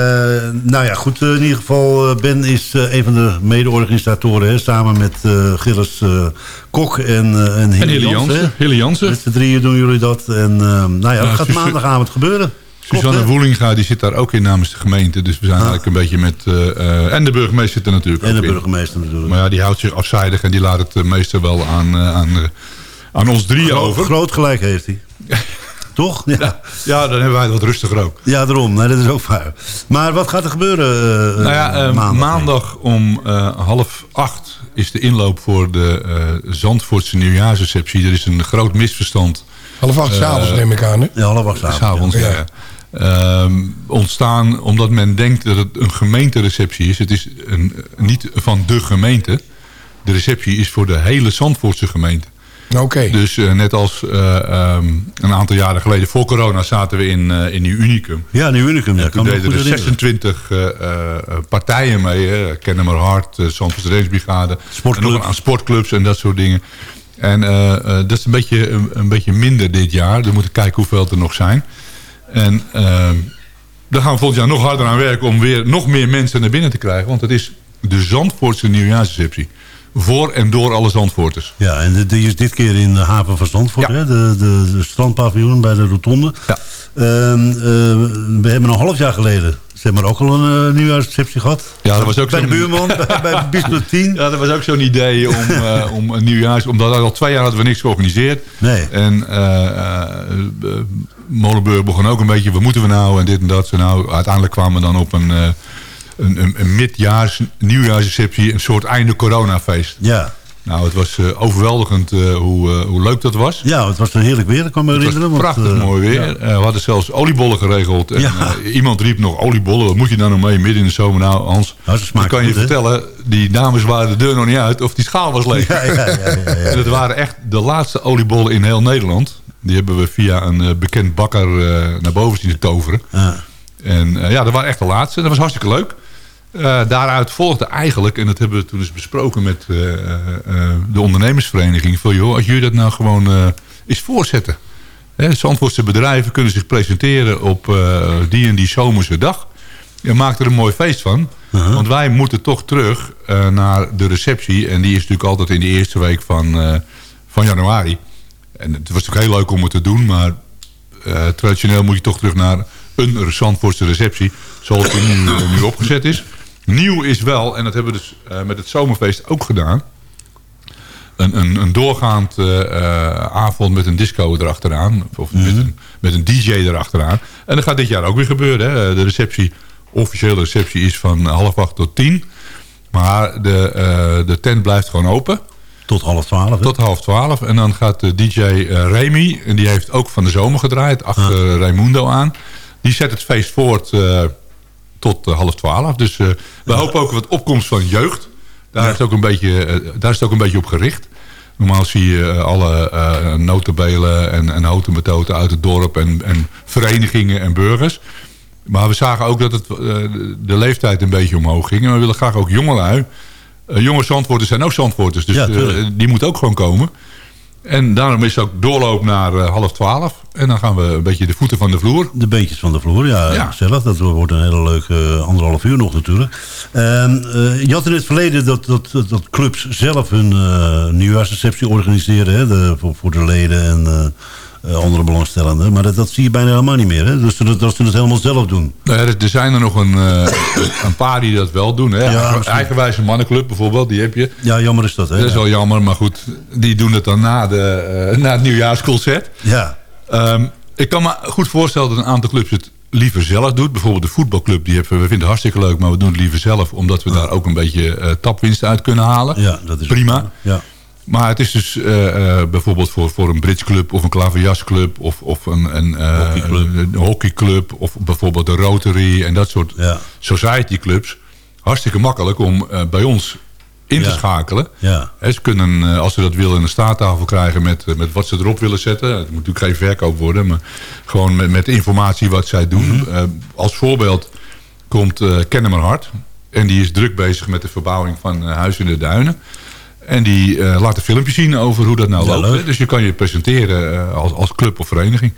nou ja, goed, eh, in ieder geval, eh, Ben is eh, een van de mede-organisatoren, hè, samen met eh Gilles eh, Kok en, eh en Hille Jansen. Jansen. Hille Jansen. Met z'n drieën doen jullie dat. En ehm, nou ja, dat Ja, gaat maandagavond gebeuren. Suzanne? Woelinga die zit daar ook in namens de gemeente. Dus we zijn eigenlijk een beetje met... eh, eh, en de burgemeester zit er natuurlijk En ook de in. burgemeester natuurlijk. Maar ja, die houdt zich afzijdig en die laat het eh, meestal wel aan, eh, aan, eh, aan ons drieën Gro- over. Groot gelijk heeft hij. *laughs* Toch? Ja. Ja, dan hebben wij het wat rustiger ook. Ja, daarom. Nee, dat is ook waar. Maar wat gaat er gebeuren eh, Nou ja, maandag? maandag, om eh, half acht is de inloop voor de eh Zandvoortse nieuwjaarsreceptie. Er is een groot misverstand Half acht s'avonds neem ik aan, hè? Ja, half acht avond, s'avonds ja. ja. Ehm, ontstaan omdat men denkt dat het een gemeentereceptie is. Het is een, niet van de gemeente. De receptie is voor de hele Zandvoortse gemeente. Oké. Dus eh, net als eh, ehm, een aantal jaren geleden voor corona zaten we in, eh in Nieuw Unicum. Ja, nu Unicum. Ja, toen deden er herinneren. 26 eh, eh, partijen mee. Hè. Kennemer Hart, uh, Zandvoortse Reddingsbrigade. Sportclubs. En nog aan sportclubs en dat soort dingen. En eh, eh, dat is een beetje, een, een beetje minder dit jaar. We moeten kijken hoeveel er nog zijn. En ehm, daar gaan we volgend jaar nog harder aan werken... om weer nog meer mensen naar binnen te krijgen. Want het is de Zandvoortse nieuwjaarsreceptie. Voor en door alle Zandvoorters. Ja, en de- die is dit keer in de haven van Zandvoort, Ja. hè? De, de, de strandpaviljoen bij de rotonde. Ja. Ehm, eh, we hebben een half jaar geleden zeg maar, ook al een uh, nieuwjaarsreceptie gehad. Ja, dat was ook bij de buurman, *laughs* bij, bij Biesbloed 10. Ja, dat was ook zo'n idee om, *laughs* eh, om een nieuwjaars... Omdat al twee jaar hadden we niks georganiseerd. Nee. En eh eh, eh, Molenburg begon ook een beetje... Wat moeten we nou? En dit en dat. Nou, uiteindelijk kwamen we dan op een, eh, een, een, een midjaars nieuwjaarsreceptie. Een soort einde coronafeest. Ja. Nou, het was eh, overweldigend eh, hoe, hoe leuk dat was. ja, het was een heerlijk weer, dat kan me Het was herinneren. prachtig mooi weer. We hadden zelfs oliebollen geregeld. En, Ja. iemand riep nog oliebollen. Wat moet je nou mee midden in de zomer? Nou, Hans, Nou, smaken kan je vertellen... die dames waren de deur nog niet uit of die schaal was leeg. Ja. *laughs* En het waren echt de laatste oliebollen in heel Nederland. Die hebben we via een eh, bekend bakker eh, naar boven zien toveren. Ja. En eh, ja, dat waren echt de laatste. Dat was hartstikke leuk. Daaruit volgde eigenlijk, en dat hebben we toen eens besproken met de ondernemersvereniging. Van joh, als jullie dat nou gewoon eens voorzetten. Hè, Zandvoortse bedrijven kunnen zich presenteren op die en die zomerse dag. En maak er een mooi feest van. Want wij moeten toch terug naar de receptie. En die is natuurlijk altijd in de eerste week van, van januari. En het was natuurlijk heel leuk om het te doen. Maar eh, traditioneel moet je toch terug naar een Zandvoortse receptie. Zoals die nu, eh, nu opgezet is. Nieuw is wel, en dat hebben we dus eh, met het zomerfeest ook gedaan. Een, een, een doorgaand avond met een disco erachteraan. Of met, een, met een DJ erachteraan. En dat gaat dit jaar ook weer gebeuren. Hè. De receptie, officiële receptie is van half acht tot tien. Maar de, de tent blijft gewoon open. Tot half twaalf. Tot half twaalf. En dan gaat de DJ eh, Remy, en die heeft ook van de zomer gedraaid, achter Raimundo aan. Die zet het feest voort eh, tot eh, half twaalf. Dus eh, we hopen ook wat opkomst van jeugd. Daar, is het ook een beetje, eh, daar is het ook een beetje op gericht. Normaal zie je eh, alle eh notenbelen en, en houten metoten uit het dorp en, en verenigingen en burgers. Maar we zagen ook dat het, eh, de leeftijd een beetje omhoog ging. En we willen graag ook jongelui. Uh, jonge Zandvoorters zijn ook Zandvoorters. Dus Ja, eh, die moet ook gewoon komen. En daarom is het ook doorloop naar eh, half twaalf. En dan gaan we een beetje de voeten van de vloer. De beentjes van de vloer, ja, Ja. gezellig. Dat wordt een hele leuke eh, anderhalf uur nog natuurlijk. Ehm, eh, je had in het verleden dat, dat, dat, clubs zelf hun eh nieuwjaarsreceptie organiseren. Hè, de, voor, voor de leden en eh, andere belangstellenden. Maar dat, dat zie je bijna helemaal niet meer. Hè? Dus dat, dat ze het helemaal zelf doen. Nou er- er zijn er nog een, eh, een paar die dat wel doen. Hè? Ja. Eigenwijze mannenclub bijvoorbeeld, die heb je. Ja, jammer is dat. Hè? Dat is wel jammer, maar goed. Die doen het dan na, de, eh, na het nieuwjaarsconcert. ja. Ehm, ik kan me goed voorstellen dat een aantal clubs het liever zelf doet. Bijvoorbeeld de voetbalclub, die hebben, we vinden het hartstikke leuk... maar we doen het liever zelf, omdat we daar ook een beetje tapwinst uit kunnen halen. ja, dat is Prima. Ja. Maar het is dus eh, eh, bijvoorbeeld voor, voor een bridgeclub of een klaverjasclub of, of een, een, eh, Hockeyclub. een hockeyclub of bijvoorbeeld een Rotary en dat soort Ja. society clubs. Hartstikke makkelijk om bij ons in te Ja. schakelen. Ja. Ze kunnen, als ze dat willen, een staattafel krijgen met, met wat ze erop willen zetten. Het moet natuurlijk geen verkoop worden, maar gewoon met, met informatie wat zij doen. Mhm. Als voorbeeld komt Kennemer Hart. En die is druk bezig met de verbouwing van Huis in de Duinen. En die eh, laat een filmpje zien over hoe dat nou Ja, loopt. leuk. Dus je kan je presenteren eh, als, als club of vereniging.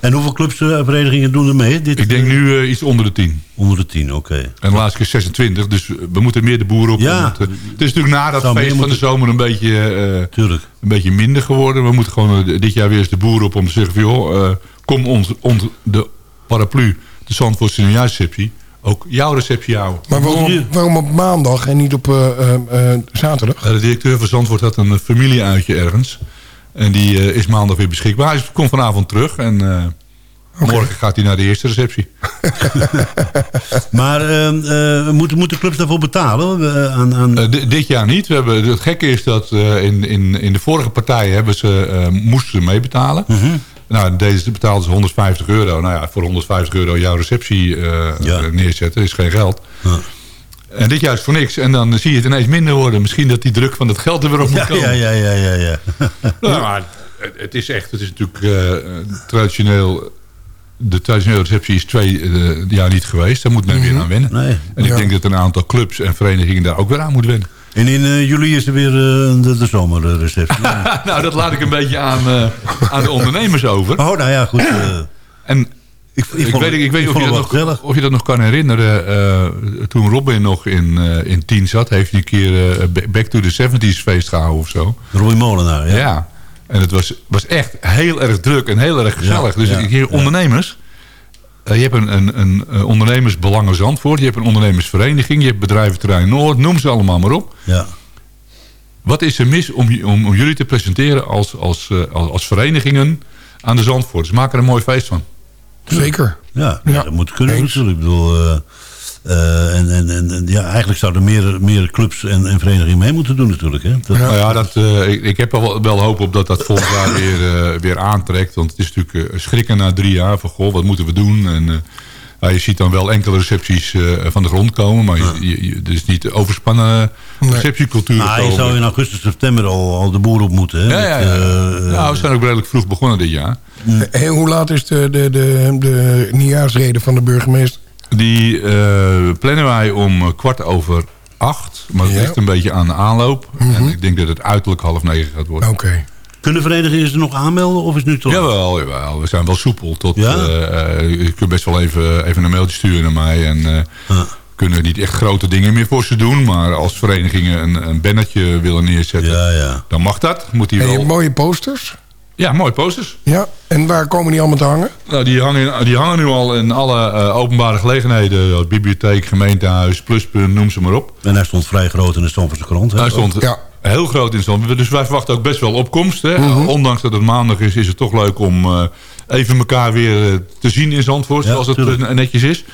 En hoeveel clubs en verenigingen doen er mee? Dit, Ik denk eh, nu eh, iets onder de 10. Onder de tien, oké. En de laatste keer 26, dus we moeten meer de boeren op. Ja. Eh, het is natuurlijk na dat Zou feest van de zomer een beetje, eh, Tuurlijk. een beetje minder geworden. We moeten gewoon eh, dit jaar weer eens de boeren op om te zeggen van... joh, eh, kom ons, onder de paraplu, de Zandvoortse nieuwjaarsreceptie... ook jouw receptie houden. Maar waarom, op- waarom op maandag en niet op eh, eh, eh, zaterdag? De directeur van Zandvoort had een familieuitje ergens. En die eh, is maandag weer beschikbaar. Hij komt vanavond terug en eh, morgen gaat hij naar de eerste receptie. *laughs* Maar eh, eh, moeten, moeten clubs daarvoor betalen? Aan, aan... Di- dit jaar niet. We hebben, het gekke is dat eh, in, in, in de vorige partijen hebben ze, eh, moesten ze meebetalen. Nou, deze betaalden ze 150 euro. Nou ja, voor 150 euro jouw receptie eh, Ja. neerzetten is geen geld. Ja. En dit is voor niks. En dan zie je het ineens minder worden. Misschien dat die druk van het geld er weer op moet ja, komen. ja, ja, ja, ja, ja. *laughs* Nou, maar het- het is echt, het is natuurlijk eh, traditioneel. De traditionele receptie is twee eh, jaar niet geweest. Daar moet men weer aan wennen. Nee. En ik denk dat een aantal clubs en verenigingen daar ook weer aan moeten wennen. En in eh, juli is er weer eh, de, de zomerreceptie. *laughs* nou, dat laat ik een beetje aan, eh, aan de ondernemers over. oh, nou ja, goed. En ik, ik, weet, ik weet niet of je, dat nog, gezellig. of je dat nog kan herinneren. toen Robin nog in, in tien zat, heeft hij een keer Back to the 70s feest gehouden of zo. Roy Molenaar, ja. Ja. En het was, was echt heel erg druk en heel erg gezellig. Ja, dus ja, ik hier ondernemers. Eh, je hebt een, een, een eh, ondernemersbelangen Zandvoort. Je hebt een ondernemersvereniging. Je hebt bedrijventerrein Noord. Noem ze allemaal maar op. Ja. Wat is er mis om, om, om jullie te presenteren als, als, eh, als, als verenigingen aan de Zandvoorters? Maak er een mooi feest van. Zeker. Ja, Ja, dat moet kunnen eens. natuurlijk. Ik bedoel, eh, eh, en, en, en, ja, eigenlijk zouden meer, meer clubs en, en verenigingen mee moeten doen natuurlijk. Hè? Dat, Nou ja, dat, eh, ik, ik heb wel, wel hoop op dat dat volgend jaar weer, eh, weer aantrekt. Want het is natuurlijk schrikken na drie jaar van, goh, wat moeten we doen? En eh, ja, je ziet dan wel enkele recepties eh, van de grond komen. Maar je, je, je- er is niet de overspannen receptiecultuur Nou, je zou in augustus, september al, al de boer op moeten. Hè? Ja, ja, Met, ja. eh, nou, we zijn ook redelijk vroeg begonnen dit jaar. En hoe laat is de, de, de, de nieuwjaarsrede van de burgemeester? Die eh, plannen wij om eh, kwart over acht. Maar het Ja. ligt een beetje aan de aanloop. En ik denk dat het uiterlijk half negen gaat worden. Oké. Kunnen verenigingen ze nog aanmelden of is het nu toch? Jawel, jawel, we zijn wel soepel. Tot, Ja? eh, eh, je kunt best wel even, even een mailtje sturen naar mij. En eh, Ja. kunnen niet echt grote dingen meer voor ze doen. Maar als verenigingen een, een bannetje willen neerzetten, Ja, ja. dan mag dat. Moet die En wel... mooie posters. Ja, mooie posters. Ja. En waar komen die allemaal te hangen? Nou, die, hangen, die hangen nu al in alle eh, openbare gelegenheden. Ja, Bibliotheek, gemeentehuis, pluspunt, noem ze maar op. En hij stond vrij groot in de Stamfordse krant. Hè? Hij stond Ja. heel groot in stand. Dus wij verwachten ook best wel opkomst. Hè. Ondanks dat het maandag is, is het toch leuk om eh, even elkaar weer eh, te zien in Zandvoort. Ja, zoals het tuurlijk. eh, netjes is.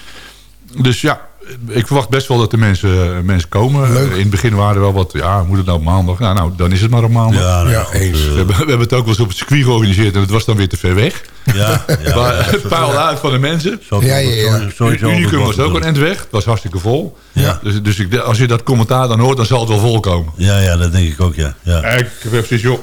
Dus ja, ik verwacht best wel dat de mensen, mensen komen. Leuk. Eh, in het begin waren er wel wat, ja, moet het nou op maandag? Nou, nou dan is het maar op maandag. Ja, nou, Ja, eens. eh, We, hebben, we hebben het ook wel eens op het circuit georganiseerd en het was dan weer te ver weg. ja, ja, *laughs* maar het paalde uit van de mensen. Zo- Ja, ja, ja. sowieso Unicum was ook een end weg. Het was hartstikke vol. Ja. Dus, dus ik, als je dat commentaar dan hoort, dan zal het wel vol komen. Ja, ja, dat denk ik ook, ja. ja. Ik heb precies, joh.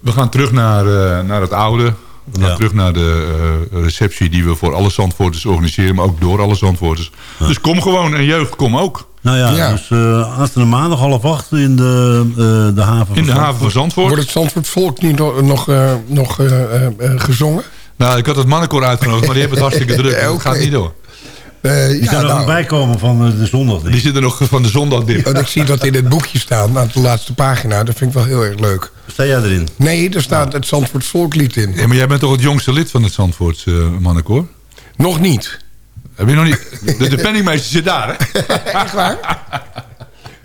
We gaan terug naar, eh, naar het oude. We gaan Ja. terug naar de eh, receptie die we voor alle Zandvoorters organiseren. Maar ook door alle Zandvoorters. Dus kom gewoon en jeugd, kom ook. Nou ja, Ja. dus uh, aanstaande maandag half acht in de, eh, de haven van In de Zandvoort. haven van Zandvoort. Wordt het Zandvoort Volk niet nog, nog, eh, nog eh, eh, eh, gezongen? Nou, ik had het mannenkoor uitgenodigd, maar die hebben het hartstikke *laughs* druk. Ja, Dat oké. gaat niet door. Eh, Die ja, zou er nou, nog bij komen van eh, de zondag. Die zitten nog van de zondag dip. want ik zie dat in het boekje staan, aan de laatste pagina. Dat vind ik wel heel erg leuk. Sta jij erin? Nee, er staat het Zandvoort Volklied in. Ja, maar jij bent toch het jongste lid van het Zandvoortse uh, mannenkoor? Nog niet. Heb je nog niet? De, de penningmeester zit daar, hè? *laughs* Echt waar?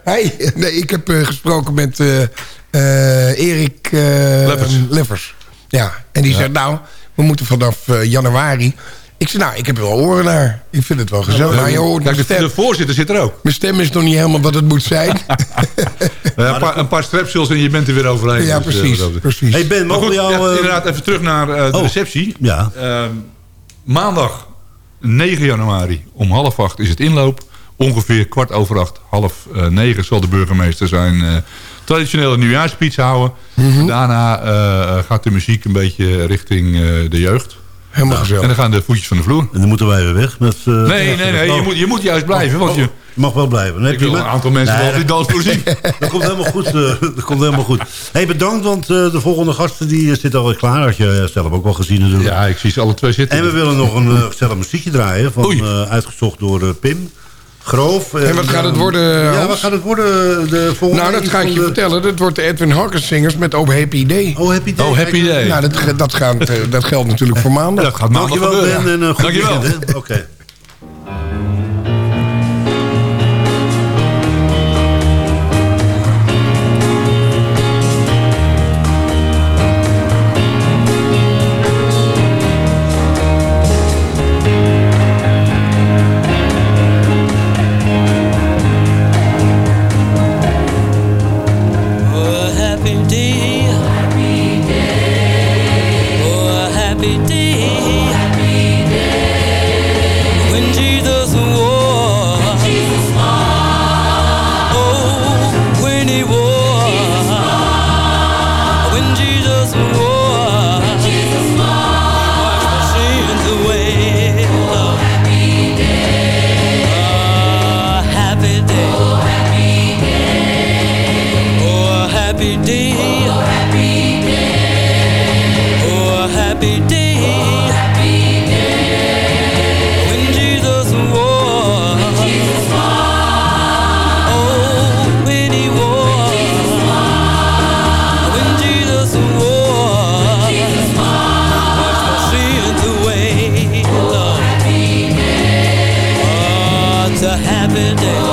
Hey, nee, ik heb eh, gesproken met eh, eh, Erik eh, Leffers. Leffers. Ja, en die zegt nou, we moeten vanaf eh, januari... Ik zei, nou, ik heb er wel oren naar. Ik vind het wel gezellig. Nou, je hoort Kijk, mijn de, stem. de voorzitter zit er ook. Mijn stem is nog niet helemaal wat het moet zijn. *laughs* Eh, een, paar, een paar strepsils en je bent er weer overheen. Ja, Dus, eh, precies. precies. Hey Ben, mogen jou... ja, eh, inderdaad, even terug naar eh, de oh. receptie. ja, Ehm, maandag 9 januari om half acht is het inloop. Ongeveer kwart over acht, half eh, negen zal de burgemeester zijn eh, traditionele nieuwjaarsspeech houden. Mhm. Daarna eh, gaat de muziek een beetje richting eh, de jeugd. Helemaal En gezellig. dan gaan de voetjes van de vloer. en dan moeten wij weer weg. Met, eh, Nee, nee, nee. Je Oh, moet, je moet juist blijven. Want je, je mag wel blijven. Nee, ik wil een aantal mensen Nee, wel op die dansvloer zien. *laughs* Dat komt helemaal goed. eh, dat komt helemaal goed. Hey, bedankt, want eh, de volgende gasten die zitten alweer klaar. Had je zelf ook wel gezien natuurlijk. Ja, ik zie ze alle twee zitten. En we willen nog een gezellig muziekje draaien. Van, eh, uitgezocht door Pim. Groof. En wat gaat het eh, worden, Ja, Hans? wat gaat het worden? De volgende Nou, dat ga ik je de- vertellen. Dat wordt de Edwin Harkens Singers met Oh Happy Day. Oh, Happy Day. Oh, happy day. Nou, dat, dat, gaat, eh, dat geldt natuurlijk voor maandag. Dat gaat maandag Dankjewel gebeuren. Ben en uh, goed Dankjewel. Oké. It's a happy day.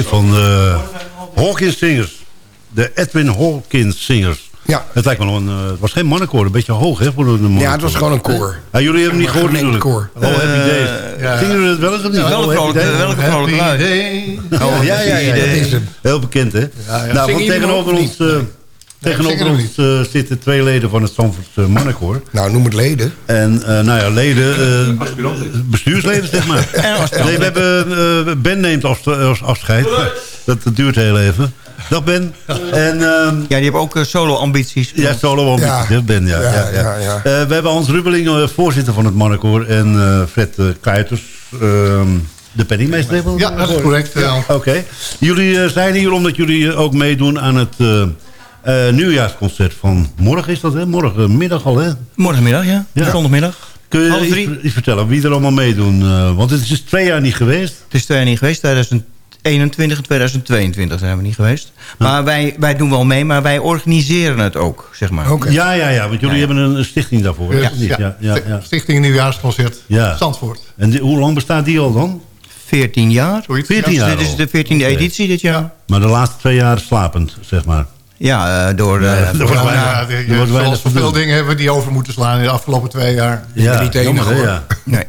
Van de Hawkins Singers. De Edwin Hawkins Singers. Ja. Het lijkt wel een, eh, het was geen mannenkoor, een beetje hoog hè, voor een mannenkoor. Ja, het was gewoon een koor. Ja, jullie hebben niet gehoord natuurlijk. koor. Oh, Happy Days. ja. Zingen jullie het wel eens of niet? Ja, welke Happy vrolijke- Days? Happy. Oh, ja, ja, ja, Dat is hem. Heel bekend, hè? ja. Nou, jullie tegenover ons, eh, tegenover ons eh, zitten twee leden van het Zandvoortse *laughs* mannenkoor. Nou, noem het leden. En eh, nou ja, leden, eh, bestuursleden zeg maar. *laughs* Nee, we hebben, eh, Ben neemt af- af- afscheid. *laughs* Dat, dat duurt heel even. Dag Ben. En, ehm, Ja, die hebben ook solo-ambities. ja, solo ambities, Ja. Ben. Ja, ja, Ja, ja, ja, ja. Eh, we hebben Hans Rubbeling, eh, voorzitter van het mannenkoor. En eh, Fred uh, Kuiters, ehm, de penningmeester. Ja, dat is correct. ja. Oké. Jullie eh, zijn hier omdat jullie ook meedoen aan het eh, eh, nieuwjaarsconcert van morgen. Is dat, hè? Morgenmiddag al, hè? Morgenmiddag, ja. Ja. Zondagmiddag. Kun je iets, vertellen wie er allemaal meedoen? Eh, want het is dus twee jaar niet geweest. Het is twee jaar niet geweest. 2021 en 2022 zijn we niet geweest. Maar wij, wij doen wel mee, maar wij organiseren het ook, zeg maar. Oké. Ja, ja, ja. Want jullie Ja, ja. hebben een, een stichting daarvoor. hè? Ja, ja, ja, ja. Stichting Nieuwjaarsconcert Ja. Zandvoort. En die- hoe lang bestaat die al dan? 14 jaar. Zoiets. 14 jaar Dit is de 14e Oké. editie dit jaar. Maar de laatste twee jaar slapend, zeg maar. Ja, eh, door... Ja, eh, er door- wordt nou, weinig- ja, er zoals zoveel doen. dingen hebben we die over moeten slaan in de afgelopen twee jaar. Ja, niet jammer, ja. Nee.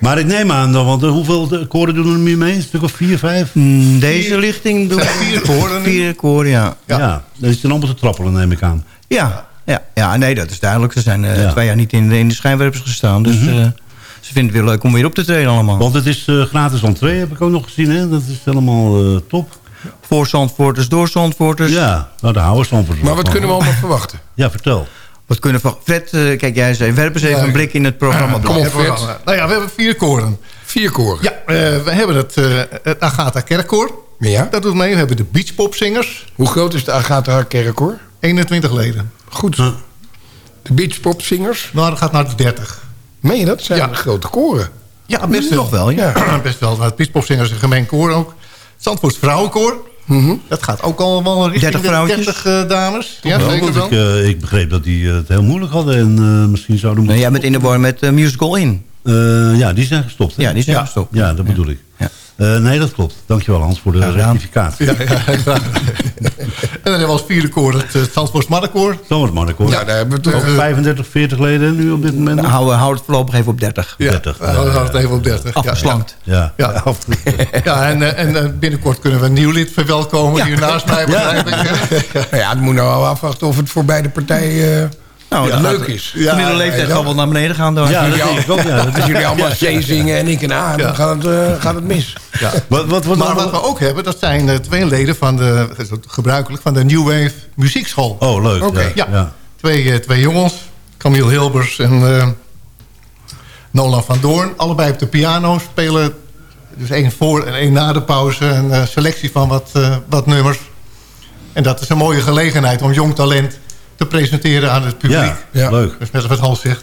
Maar ik neem aan dan, want hoeveel koren doen er nu mee? Een stuk of vier, vijf? Mm, Deze lichting doen vier koren. Vier koren, ja. Ja. dat is dan allemaal te trappelen, neem ik aan. Ja, ja, ja, nee, dat is duidelijk. Ze zijn eh, Ja. Mhm. twee jaar niet in, de- in de schijnwerpers gestaan. Dus eh, ze vinden het weer leuk om weer op te treden allemaal. Want het is eh, gratis entree, heb ik ook nog gezien. Hè? Dat is helemaal eh, top. Voor Zandvoorters, door Zandvoorters. Ja, nou, de houden Zandvoorters Maar wat van. kunnen we allemaal verwachten? *laughs* Ja, vertel. Wat kunnen we... Fred, eh, kijk jij eens even. Werp eens even een blik in het programma. Kom op, Fred. Nou ja, we hebben vier koren. Vier koren. Ja, eh, we hebben het, eh, het Agatha Kerkkoor. Ja. Dat doet mee. We hebben de Beachpopzingers. Hoe groot is de Agatha Kerkhoor? 21 leden. Goed. De beachpopzingers? Nou, dat gaat naar de 30. Meen je dat? Zijn Ja. grote koren. Ja, best wel. Nog wel, ja. Ja, *clears throat* best wel. Het Beachpopzingers is een gemengd koor ook. Zandvoorts Vrouwenkoor. Dat gaat ook al wel richting 30 de vrouwtjes? 30 eh, dames. Ja, Wel, zeker want wel. ik, eh, ik begreep dat die eh, het heel moeilijk hadden. En eh, misschien zouden Nee, jij bent in de war met Musical In. Eh, ja, die zijn gestopt. Hè? Ja, die zijn Ja. gestopt. Ja, dat bedoel ik. Ja. Eh, nee, dat klopt. Dankjewel Hans voor de rectificatie. Ja, ja, graag. *laughs* en dan hebben we als vierde koor het uh, Zandvoorts Mannenkoor. Zo is mannenkoor. Ja, daar hebben we Ook het... eh, 35, 40 leden nu op dit moment. Nou, hou, hou het voorlopig even op 30. Ja, 30. nou, dan gaat het even op 30. Ja, Afgeslankt. Ja, Ja. Ja, en, eh, en eh, binnenkort kunnen we een nieuw lid verwelkomen hier naast mij. begrijp ik. nou ja, het moet nou afwachten of het voor beide partijen eh, Nou, dat leuk is. De gemiddelde leeftijd zal wel naar beneden gaan. Dan. Ja, dat ik ook. Ja, Als jullie allemaal ja, C zingen en ik een A, dan gaat het, eh, gaat het mis. Ja. Wat, wat, wat, Maar wat we ook hebben, dat zijn eh, twee leden van de, is gebruikelijk, van de New Wave Muziekschool. Oh, leuk. Oké. ja. Ja. ja. Twee, eh, twee jongens, Camille Hilbers en eh, Nolan van Doorn. Allebei op de piano spelen. Dus één voor en één na de pauze. Een selectie van wat, eh, wat nummers. En dat is een mooie gelegenheid om jong talent te presenteren aan het publiek. Ja, Ja. leuk. Dus net als wat Hans zegt.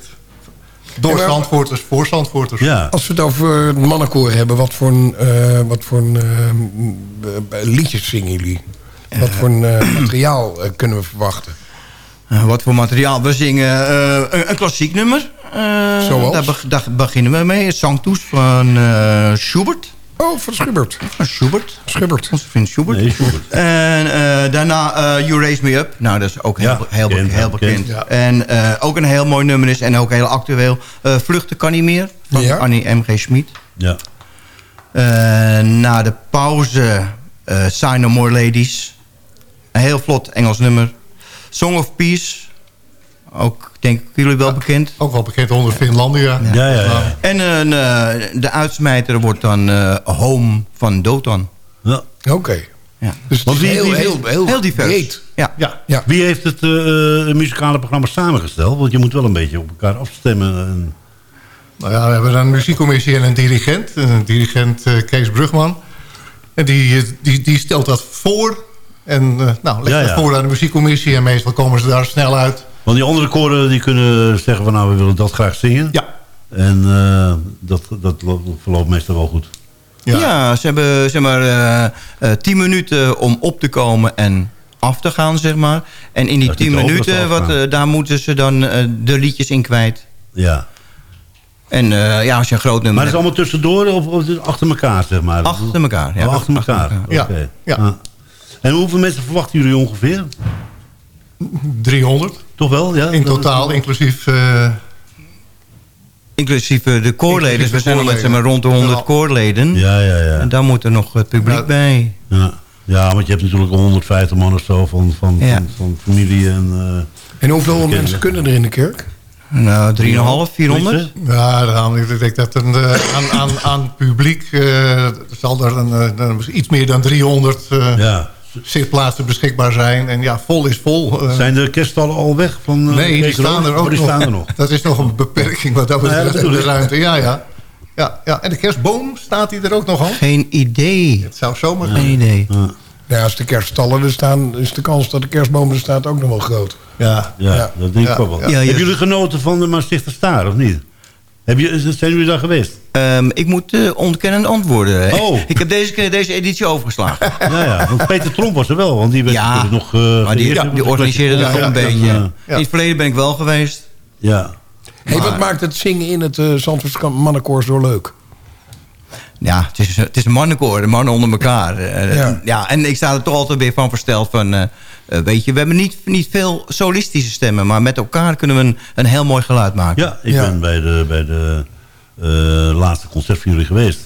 Door Zandvoorters, voor Zandvoorters. Ja. Als we het over het mannenkoor hebben, wat voor, een, eh, wat voor een, eh, eh, liedjes zingen jullie? Wat voor een eh, materiaal eh, kunnen we verwachten? Eh, wat voor materiaal? We zingen eh, een, een klassiek nummer. Eh, Zoals? Daar, daar beginnen we mee. Sanctus van eh, Schubert. Oh, van Schubbert. Van Schubert. Schubbert. Onze vriend Schubert. Nee, Schubert. En eh, daarna eh, You Raise Me Up. Nou, dat is ook heel, Ja, heel, bekend, heel bekend. bekend. Ja. En eh, ook een heel mooi nummer is. En ook heel actueel. Eh, Vluchten kan niet meer. Van Ja. Annie M.G. Schmid. Ja. Eh, na de pauze eh Sign No More Ladies. Een heel vlot Engels nummer. Song of Peace. Ook, denk ik, jullie wel bekend. Ook wel bekend onder Finlandia. Ja, ja, ja. En een, eh, de uitsmijter wordt dan eh, Home van Dotan. ja. Oké. Ja. Dus het Want is wie- heel, heel, heel, Heel divers. breed. Ja. Ja, Ja. Wie heeft het eh, eh, muzikale programma samengesteld? Want je moet wel een beetje op elkaar afstemmen. En... Nou ja, we hebben een muziekcommissie en een dirigent. Een dirigent eh, Kees Brugman. En die, eh, die, die stelt dat voor. En uh, nou, leg Ja, dat voor aan de muziekcommissie. En meestal komen ze daar snel uit. Want die andere koren die kunnen zeggen van nou, we willen dat graag zingen. Ja. En eh, dat, dat lo- verloopt meestal wel goed. Ja, ze hebben zeg maar eh, eh, tien minuten om op te komen en af te gaan, zeg maar. En in die Dat tien minuten, wat, daar moeten ze dan de liedjes in kwijt. Ja. En eh, ja, als je een groot nummer Maar het is allemaal tussendoor of, of is het achter elkaar, zeg maar? achter elkaar. Ja, Oh, achter elkaar. Ja, Oké. ja. Ah. En hoeveel mensen verwachten jullie ongeveer? 300 Toch wel, ja? in totaal, inclusief... eh, Inclusief eh, de koorleden. We zijn al met rond de 100 Ja. koorleden. Ja, ja, ja. En daar moet er nog het publiek Ja. bij. Ja. ja, want je hebt natuurlijk 150 man of zo van, van, Ja. van, van familie en... eh, En hoeveel mensen kunnen er in de kerk? Nou, 3,5, 400. Zoiets, Ja, dan, ik denk dat een, eh, aan, aan, aan publiek eh, zal er een, eh, iets meer dan 300 eh, Ja. Zitplaatsen beschikbaar zijn. En ja, vol is vol. eh. Zijn de kerststallen al weg? Van, eh, nee, die Kees staan er ook Oh, die nog. staan er nog. *laughs* Dat is nog een beperking wat dat ja, betreft dat in de ruimte. Ja, ja. Ja, ja. En de kerstboom, staat die er ook nog al? Geen idee. Het zou zomaar Geen idee. Ja, als de kerststallen er staan, is de kans dat de kerstboom er staat ook nog wel groot. Ja. Ja, Ja. dat denk ik Ja. ook wel. Ja, ja. Hebben jullie genoten van de Maastrichter Staar, of niet? Heb je, zijn jullie daar geweest? Ehm, ik moet eh ontkennend antwoorden. Oh. *laughs* Ik heb deze, keer deze editie overgeslagen. *laughs* Ja, ja. Want Peter Tromp was er wel, want die werd Ja, natuurlijk nog... eh, maar die, die organiseerde dat Ja, nog een ja, beetje. In het verleden ben ik wel geweest. Ja. Hey, wat maakt het zingen in het uh, Zandvoorts mannenkoor zo leuk? Ja, het is, het is een mannenkoor, de mannen onder elkaar. Eh, Ja. ja. en ik sta er toch altijd weer van versteld van... eh, weet je, we hebben niet, niet veel solistische stemmen... maar met elkaar kunnen we een, een heel mooi geluid maken. Ja, ik Ja. ben bij de, bij de eh, laatste concert van jullie geweest.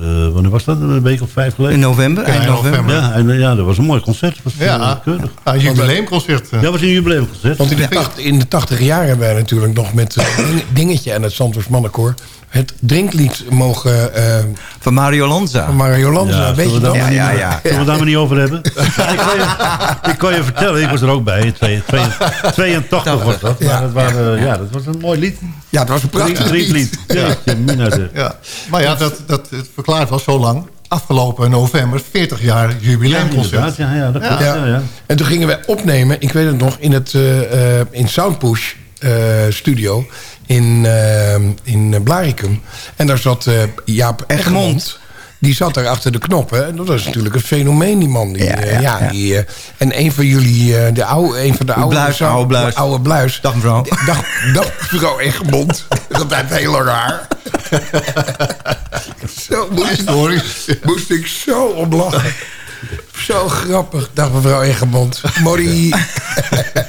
Eh, wanneer was dat? Een week of vijf geleden? In november, Ja, eind in november. november. Ja, en, eh, ja, dat was een mooi concert. Dat was Ja, keurig. ja, een jubileumconcert. Ja, dat was een jubileumconcert. Want in de, tacht- in de tachtig jaar hebben wij natuurlijk nog met *coughs* Ding- Dingetje en het Zandvoorts mannenkoor... het drinklied mogen eh Van Mario Lanza. van Mario Lanza, Ja, weet je zullen we dat? Ja, ja, ja. Zullen we het daar maar niet over hebben? *laughs* Ja, ik, kan je, ik kan je vertellen, ik was er ook bij. in twee- twee- 82 was dat. Maar Ja. dat, waren, ja, dat was een mooi lied. Ja, het was een prachtig lied. Drinklied. Ja. Ja. Maar ja, dat, dat het verklaart was zo lang. Afgelopen november, 40 jaar Ja, jubileumconcert. inderdaad. Ja, ja, dat Ja. klopt. Ja. Ja, En toen gingen wij opnemen, ik weet het nog, in het eh, eh, in Soundpush eh, studio in, eh, in Blaricum. En daar zat eh, Jaap Egmond. Die zat daar achter de knoppen. En dat was natuurlijk een fenomeen, die man. Die, Ja, ja, ja, ja. Die, en een van jullie, eh, de oude, een van de oude... Bluis, zang- oude Bluis. oude Bluis. Dag, mevrouw. Dag, dag mevrouw Egmond. *laughs* Dat heeft heel lang haar. *laughs* zo moest, moest ik zo om lachen. Zo grappig. Dag mevrouw Egmond. Mori *laughs*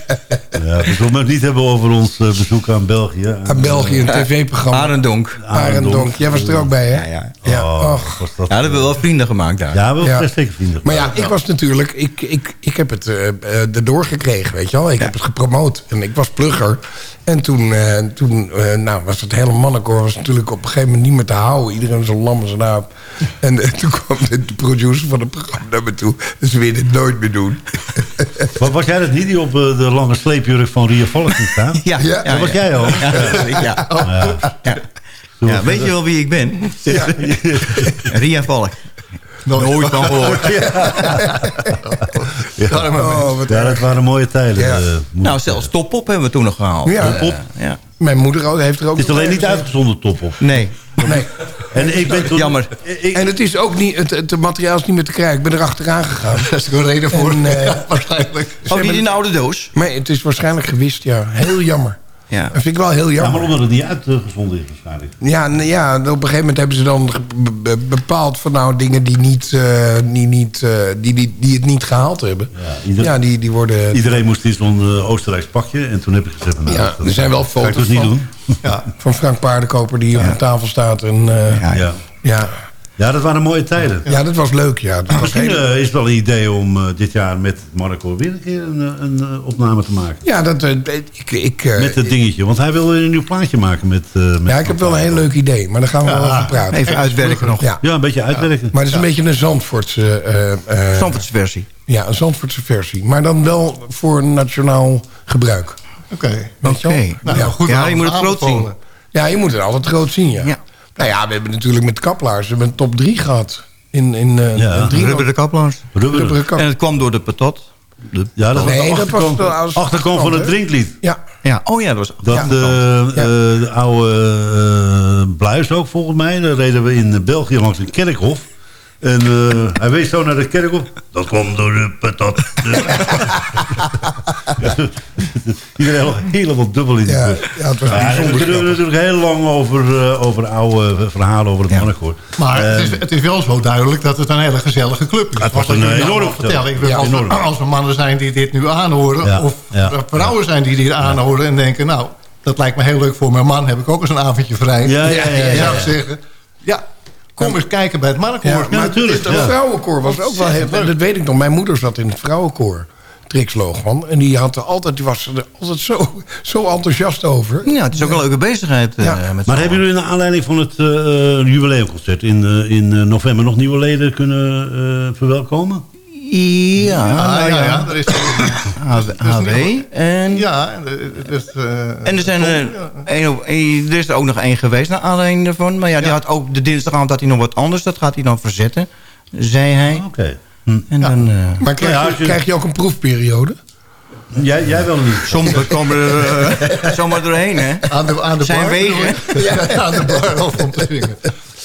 Ja, we zullen het niet hebben over ons eh, bezoek aan België. aan België, een tv-programma. Arendonk. Arendonk. Jij was er ook bij, hè? Ja, ja. Ja, Oh, dat, Ja, dat hebben we wel vrienden gemaakt daar. Ja, we Ja. hebben zeker vrienden. Maar ja, ik was natuurlijk... Ik, ik, ik heb het eh, eh, erdoor gekregen, weet je wel. Ik heb het gepromoot. En ik was plugger. En toen, eh, toen eh, nou, was het hele mannenkoor was natuurlijk op een gegeven moment niet meer te houden. Iedereen was zo lam als een aap. En eh, toen kwam de producer van het programma naar me toe. Dus we willen het nooit meer doen. Maar was jij dat niet die op eh, de lange van Ria Valk staan? *laughs* Ja, Ja, Dat was jij al? Ja, ja. Ja. Ja. Ja, weet je wel wie ik ben? *laughs* Ria Valk. Nooit van gehoord. Oh, *laughs* Ja, dat waren mooie tijden. Ja. eh, Nou, zelfs top op hebben we toen nog gehaald. Ja. Top op? ja. Mijn moeder ook- heeft er ook... Het is alleen niet uitgezonden top op. Nee. Nee. En ik ben toen, Jammer. Ik, En het is ook niet... Het, het materiaal is niet meer te krijgen. Ik ben er achteraan gegaan. *laughs* Daar is ook een reden voor. En, eh, *laughs* waarschijnlijk. Oh, niet in de oude doos? Maar het is waarschijnlijk gewist, ja. Heel jammer. Ja. Dat vind ik wel heel ja, maar jammer. omdat het niet uitgezonden is waarschijnlijk. Ja, ja, op een gegeven moment hebben ze dan bepaald van nou dingen die, niet, eh, die, niet, eh, die, die, die het niet gehaald hebben. Ja, ieder- Ja, die, die worden... Iedereen moest in zo'n eh, Oostenrijks pakje. En toen heb ik gezegd... Nou, Ja, er zijn wel ik foto's dus niet van. doen. Ja. Van Frank Paardenkoper die hier op tafel staat. En, eh, ja. Ja. Ja. dat waren mooie tijden. Ja. dat was leuk, ja. Dat was Misschien eh, is het wel een idee om eh, dit jaar met Marco weer een keer een, eh, een opname te maken. ja, dat, ik... ik eh, Met het dingetje. Want hij wil weer een nieuw plaatje maken met... eh, met ja, ik heb wel een heel leuk idee, maar daar gaan we wel over praten. Even uitwerken nog. Ja. Ja, een beetje uitwerken. Maar het is een beetje een Zandvoortse... eh, eh, Zandvoortse versie. ja, een Zandvoortse versie. Maar dan wel voor nationaal gebruik. Oké. Weet je wel? Oké. Nou, goed Ja, aan- je moet het groot zien. Ja, je moet het altijd groot zien, ja. Ja. Nou ja, we hebben natuurlijk met Kaplaars we hebben een top 3 gehad. In, in uh, Ja, Drielo. Rubberen kaplaars. Rubberen. Rubberen kap- En het kwam door de patot. De, Ja, dat was de dat was de- achterkant van het drinklied. Ja, ja, oh ja, dat was... Dat Ja. eh, eh, de oude eh, Bluis ook volgens mij. Daar reden we in België langs een kerkhof. En eh, hij wees zo naar de kerkhof. Dat kwam door de patat. *laughs* Iedereen helemaal, helemaal dubbel in de ja, bus. ja, het was Ja, bijzonder. kunnen we natuurlijk heel lang over, eh, over oude verhalen over het Ja. mannenkoor. Maar het, is, Eh, het is wel zo duidelijk dat het een hele gezellige club is. Het was een enorm. Ik Ja, als, er- enorm. als er mannen zijn die dit nu aanhoren... Ja, of ja. vrouwen zijn die dit aanhoren en denken... nou, dat lijkt me heel leuk voor mijn man. Heb ik ook eens een avondje vrij. Ja, ja, *laughs* ja, ja, zou ik ja. zeggen... Ja, kom eens kijken bij het mannenkoor. Ja, natuurlijk, Het ja. vrouwenkoor was ook wel heel... Dat weet ik nog. Mijn moeder zat in het vrouwenkoor. Trix Loogman. En die, had er altijd, die was er altijd zo, zo enthousiast over. Ja, het is ook een leuke bezigheid. eh, met maar hebben jullie naar aanleiding van het eh, eh, jubileumconcert in, eh, in eh, november nog nieuwe leden kunnen eh, verwelkomen? Ja, Ah, nou ja, ja. Er is, HW, *laughs* en... ja, en, dus, eh, En er, zijn er, een, een- er is er ook nog één geweest naar aanleiding daarvan. Maar ja, die Ja. had ook de dinsdagavond had hij nog wat anders. Dat gaat hij dan verzetten, zei hij. Oké. Hm. En dan... eh, Maar krijg, Ja, je, krijg ook een proefperiode? Jij, jij wel niet. sommigen *laughs* komen er eh, *laughs* zomaar doorheen, hè? aan de, aan de Zijn bar. wegen. Ja, aan de bar of om te zingen.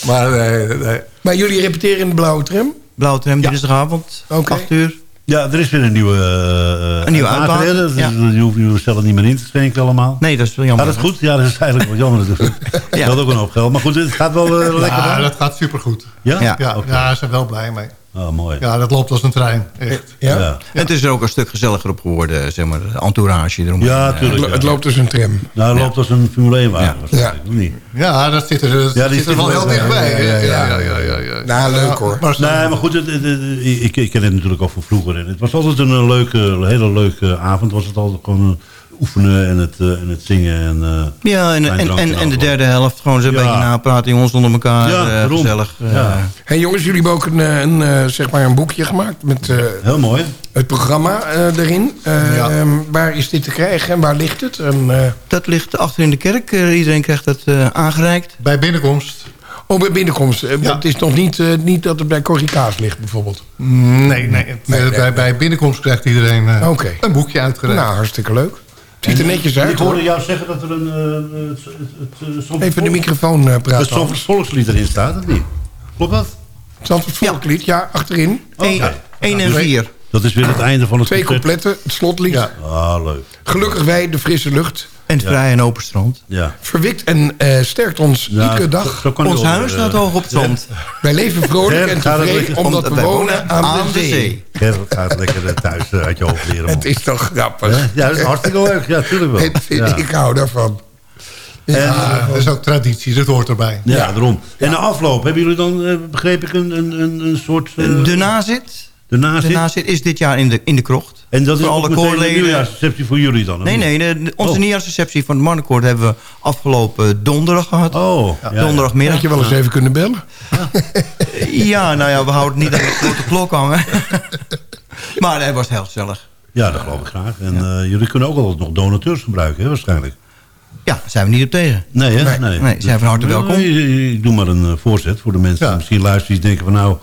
Maar eh, nee. Maar jullie repeteren in de blauwe tram? Blauwe tram, dinsdagavond, Oké. 8 uur. Ja, er is weer een nieuwe uh, Een nieuwe uitbaat, Dus ja. Die hoeven we zelf niet meer in te schenken allemaal. Nee, dat is wel Ja, jammer. dat is goed. Ja, dat is eigenlijk wel jammer natuurlijk. *laughs* Ja. Dat had ook een hoop geld. Maar goed, het gaat wel eh, lekker. Ja, dan? dat gaat supergoed. Ja? Ja. Ja, ja, ze zijn wel blij mee. Oh, mooi. Ja, dat loopt als een trein. Echt. Ja? Ja, En het is er ook een stuk gezelliger op geworden, zeg maar. De entourage eromheen. ja Eh, Het, tuurlijk. ja. het loopt dus een tram. Nou, het loopt als een Formule 1 wagen. Ja. niet? Ja, dat zit er, dat Ja, die zit er wel heel dichtbij. ja, ja, ja, ja. Nou, leuk hoor. Maar, Nee, maar goed, het, het- het- ik, ik ken het natuurlijk ook van vroeger. En het was altijd een eh, leuke, een hele leuke avond. Was het altijd gewoon eh, oefenen en het, eh, en het zingen. En, eh, Ja, en, en, en, en de derde helft gewoon een Ja. beetje napraten. Jongens onder elkaar, Ja, eh, gezellig. Ja. Hey jongens, jullie hebben ook een, een, eh, zeg maar een boekje gemaakt met eh, heel mooi. het programma eh, erin. Eh, Ja. ehm, waar is dit te krijgen en waar ligt het? En, eh, Dat ligt achter in de kerk. Iedereen krijgt dat eh, aangereikt. Bij binnenkomst. oh, bij binnenkomst. Ja. Het is nog niet, eh, niet dat het bij Corrie Kaas ligt bijvoorbeeld. Nee, nee. het- Nee, nee, bij, bij binnenkomst krijgt iedereen eh, een boekje uitgereikt. Nou, hartstikke leuk. Het ziet er netjes uit. Ik hoorde hoor. jou zeggen dat er een... eh, het, het, het, eh, Even de microfoon eh Het praten. Zandvoort volkslied erin staat, of niet? Klopt dat? Zandvoort Volklied, ja, achterin. Oké. 1 en 4. Dat is weer het einde van het Twee concert. coupletten, het slotlied. Ja. Ah, leuk. Gelukkig wij, de frisse lucht. En het vrij en open strand. Ja. Verwikt en eh, sterkt ons Ja, iedere dag. zo Ons huis eh, staat hoog op het zand. Wij leven vrolijk Ger, en tevreden omdat we wonen aan, de zee. Ger gaat lekker de thuis eh, uit je hoofd leren. man. Het is toch grappig. Ja, dat is hartstikke leuk. Ja, tuurlijk wel. Het. Ik hou daarvan. Ja, dat is ook traditie, dat hoort erbij. Ja, daarom. En de afloop, hebben jullie dan, eh, begreep ik, een, een, een, een soort... eh, De nazit. De nazit? De nazit is dit jaar in de, in de krocht. En dat is voor alle meteen de koorleden. nieuwjaarsreceptie voor jullie dan? Nee, nee, de, de- onze Oh. nieuwjaarsreceptie van het mannenkoor hebben we afgelopen donderdag gehad. Oh, ja, ja. Donderdagmiddag. Had je wel eens even kunnen bellen? Ja, nou ja, we houden het niet aan de grote klok hangen. *laughs* maar hij was heel gezellig. Ja, dat geloof ik graag. En eh, jullie kunnen ook altijd nog donateurs gebruiken, hè, waarschijnlijk. Ja, daar zijn we niet op tegen. Nee, hè? Nee. Nee, zijn van harte welkom. Nee, Ik doe maar een eh, voorzet voor de mensen die Ja. misschien luisteren... die denken van nou,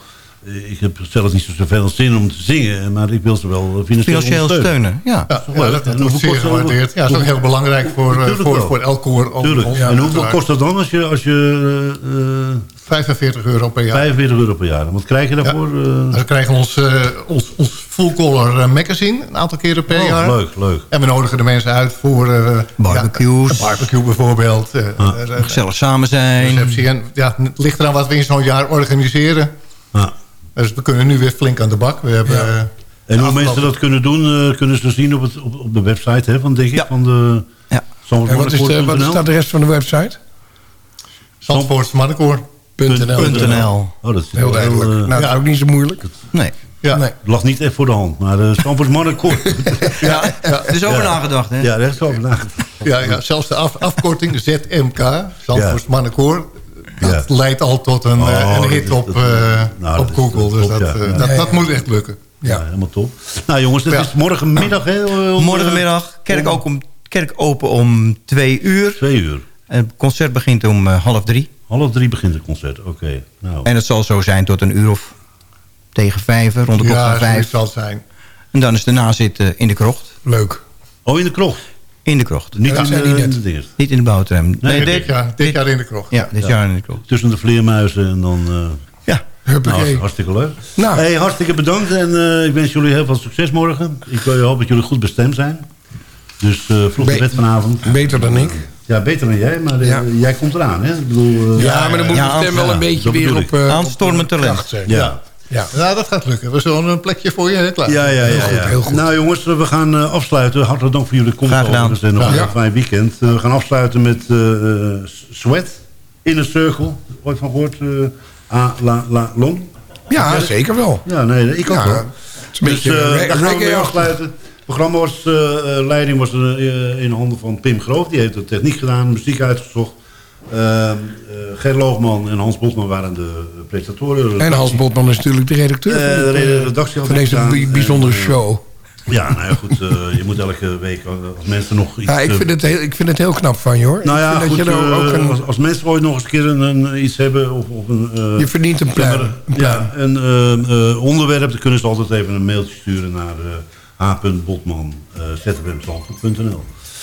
ik heb zelf niet zo zoveel zin om te zingen... maar ik wil ze wel eh, financieel, Financieel ondersteunen. steunen, ja. Ja, ja, dat, dat wordt zeer gewaardeerd. Ja, dat is ook heel belangrijk voor, eh, voor, voor elk koor. ons. en hoeveel kost dat dan als je, als je eh, eh, 45 euro per jaar. 45 euro per jaar... wat krijg je daarvoor? eh? We krijgen ons, eh, ons, ons full color eh, magazine een aantal keren per Oh, jaar. leuk, leuk. En we nodigen de mensen uit voor... eh, Barbecues. Ja, barbecue bijvoorbeeld. eh, Ah. eh, Gezellig samen zijn. receptie. En ja, het ligt eraan wat we in zo'n jaar organiseren. Ja. Dus we kunnen nu weer flink aan de bak. We hebben... eh, En de hoe afgelopen- mensen dat kunnen doen, eh, kunnen ze zien op, het, op, op de website, hè, van, ik, Ja. van de Ja. En wat is, de, wat is het adres van de website? Zandvoorts Mannenkoor. .nl. .nl. Oh, dat is Heel duidelijk. eh, nou, dat is ook niet zo moeilijk. Nee. Ja. Nee. Het lag niet echt voor de hand, maar de Stamford's Mannenkoor. Ja, er is over Ja. nagedacht, hè? ja, daar is over nagedacht. Ja, ja, zelfs de af, afkorting ZMK, Zandvoorts Ja. Mannenkoor... dat Ja. leidt al tot een, Oh, eh, hit op, dat- eh, nou, op Google. dat Dus dat, ja. eh, dat, ja, dat ja. moet echt lukken. Ja. Ja. helemaal top. Nou jongens, dat Ja. is morgenmiddag, hè? om, Morgenmiddag, kerk, ook om, kerk open om twee uur. eh, Twee uur. Het concert begint om eh, half drie. Half drie begint het concert, oké. Nou. En het zal zo zijn tot een uur of tegen vijf, rond de klok Ja, van vijf. zal het zijn. En dan is daarna zitten in de krocht. Leuk. Oh, in de krocht? In de krocht. Niet in de, dinges. Niet in de boterham. Nee, dit- dit, jaar, dit jaar in de krocht. Ja, dit jaar in de krocht. Tussen de vleermuizen en dan... eh, Ja. Nou, hartstikke leuk. Nou. Hey, hartstikke bedankt en eh, ik wens jullie heel veel succes morgen. Ik eh, hoop dat jullie goed bestemd zijn. Dus eh vroeg Be- de bed vanavond. Beter dan ik. Ja, beter dan jij, maar Ja. jij komt eraan, hè? Ik bedoel, Ja, maar dan moet Ja, de stem wel ja, een beetje weer op... eh, Aanstormend talent. ja. Ja. Ja, dat gaat lukken. We zullen een plekje voor je hè, klaar. Ja, ja, ja. Heel goed, ja. heel goed. Nou jongens, we gaan eh, afsluiten. Hartelijk dank voor jullie komst. Graag gedaan. En nog Ja. een fijn weekend. Eh, we gaan afsluiten met eh, eh, Sweat. In a Circle. Ooit van gehoord? eh A La La Long. Ja, zeker wel. Ja, nee, ik ook Ja, wel. het is een Dus daar gaan we mee afsluiten. Het programma was, leiding was in handen van Pim Groof. Die heeft de techniek gedaan, muziek uitgezocht. Uh, Ger Loogman en Hans Botman waren de presentatoren. En Hans Botman is natuurlijk de redacteur Eh, van, de eh, redactie had van deze gedaan. bijzondere En, eh, show. Ja, nou ja, goed. eh, je moet elke week, eh, als mensen nog iets... Ja, ik, eh, vind het heel, ik vind het heel knap van je hoor. nou ja, goed, dat je eh, ook een, als, als mensen ooit nog eens een keer een, een- iets hebben... Of, of een, eh, je verdient een pluim. ja, Een pluim. Ja, een eh, eh, onderwerp, dan kunnen ze altijd even een mailtje sturen naar uh.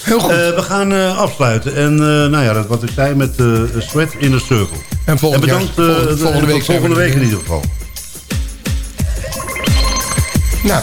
Heel goed. Eh, we gaan eh, afsluiten. En eh, nou ja, dat, wat ik zei met Sweat in the Circle. En volgend en bedankt, jaar- volgende- de- volgende week volgende week in ieder geval. Nou,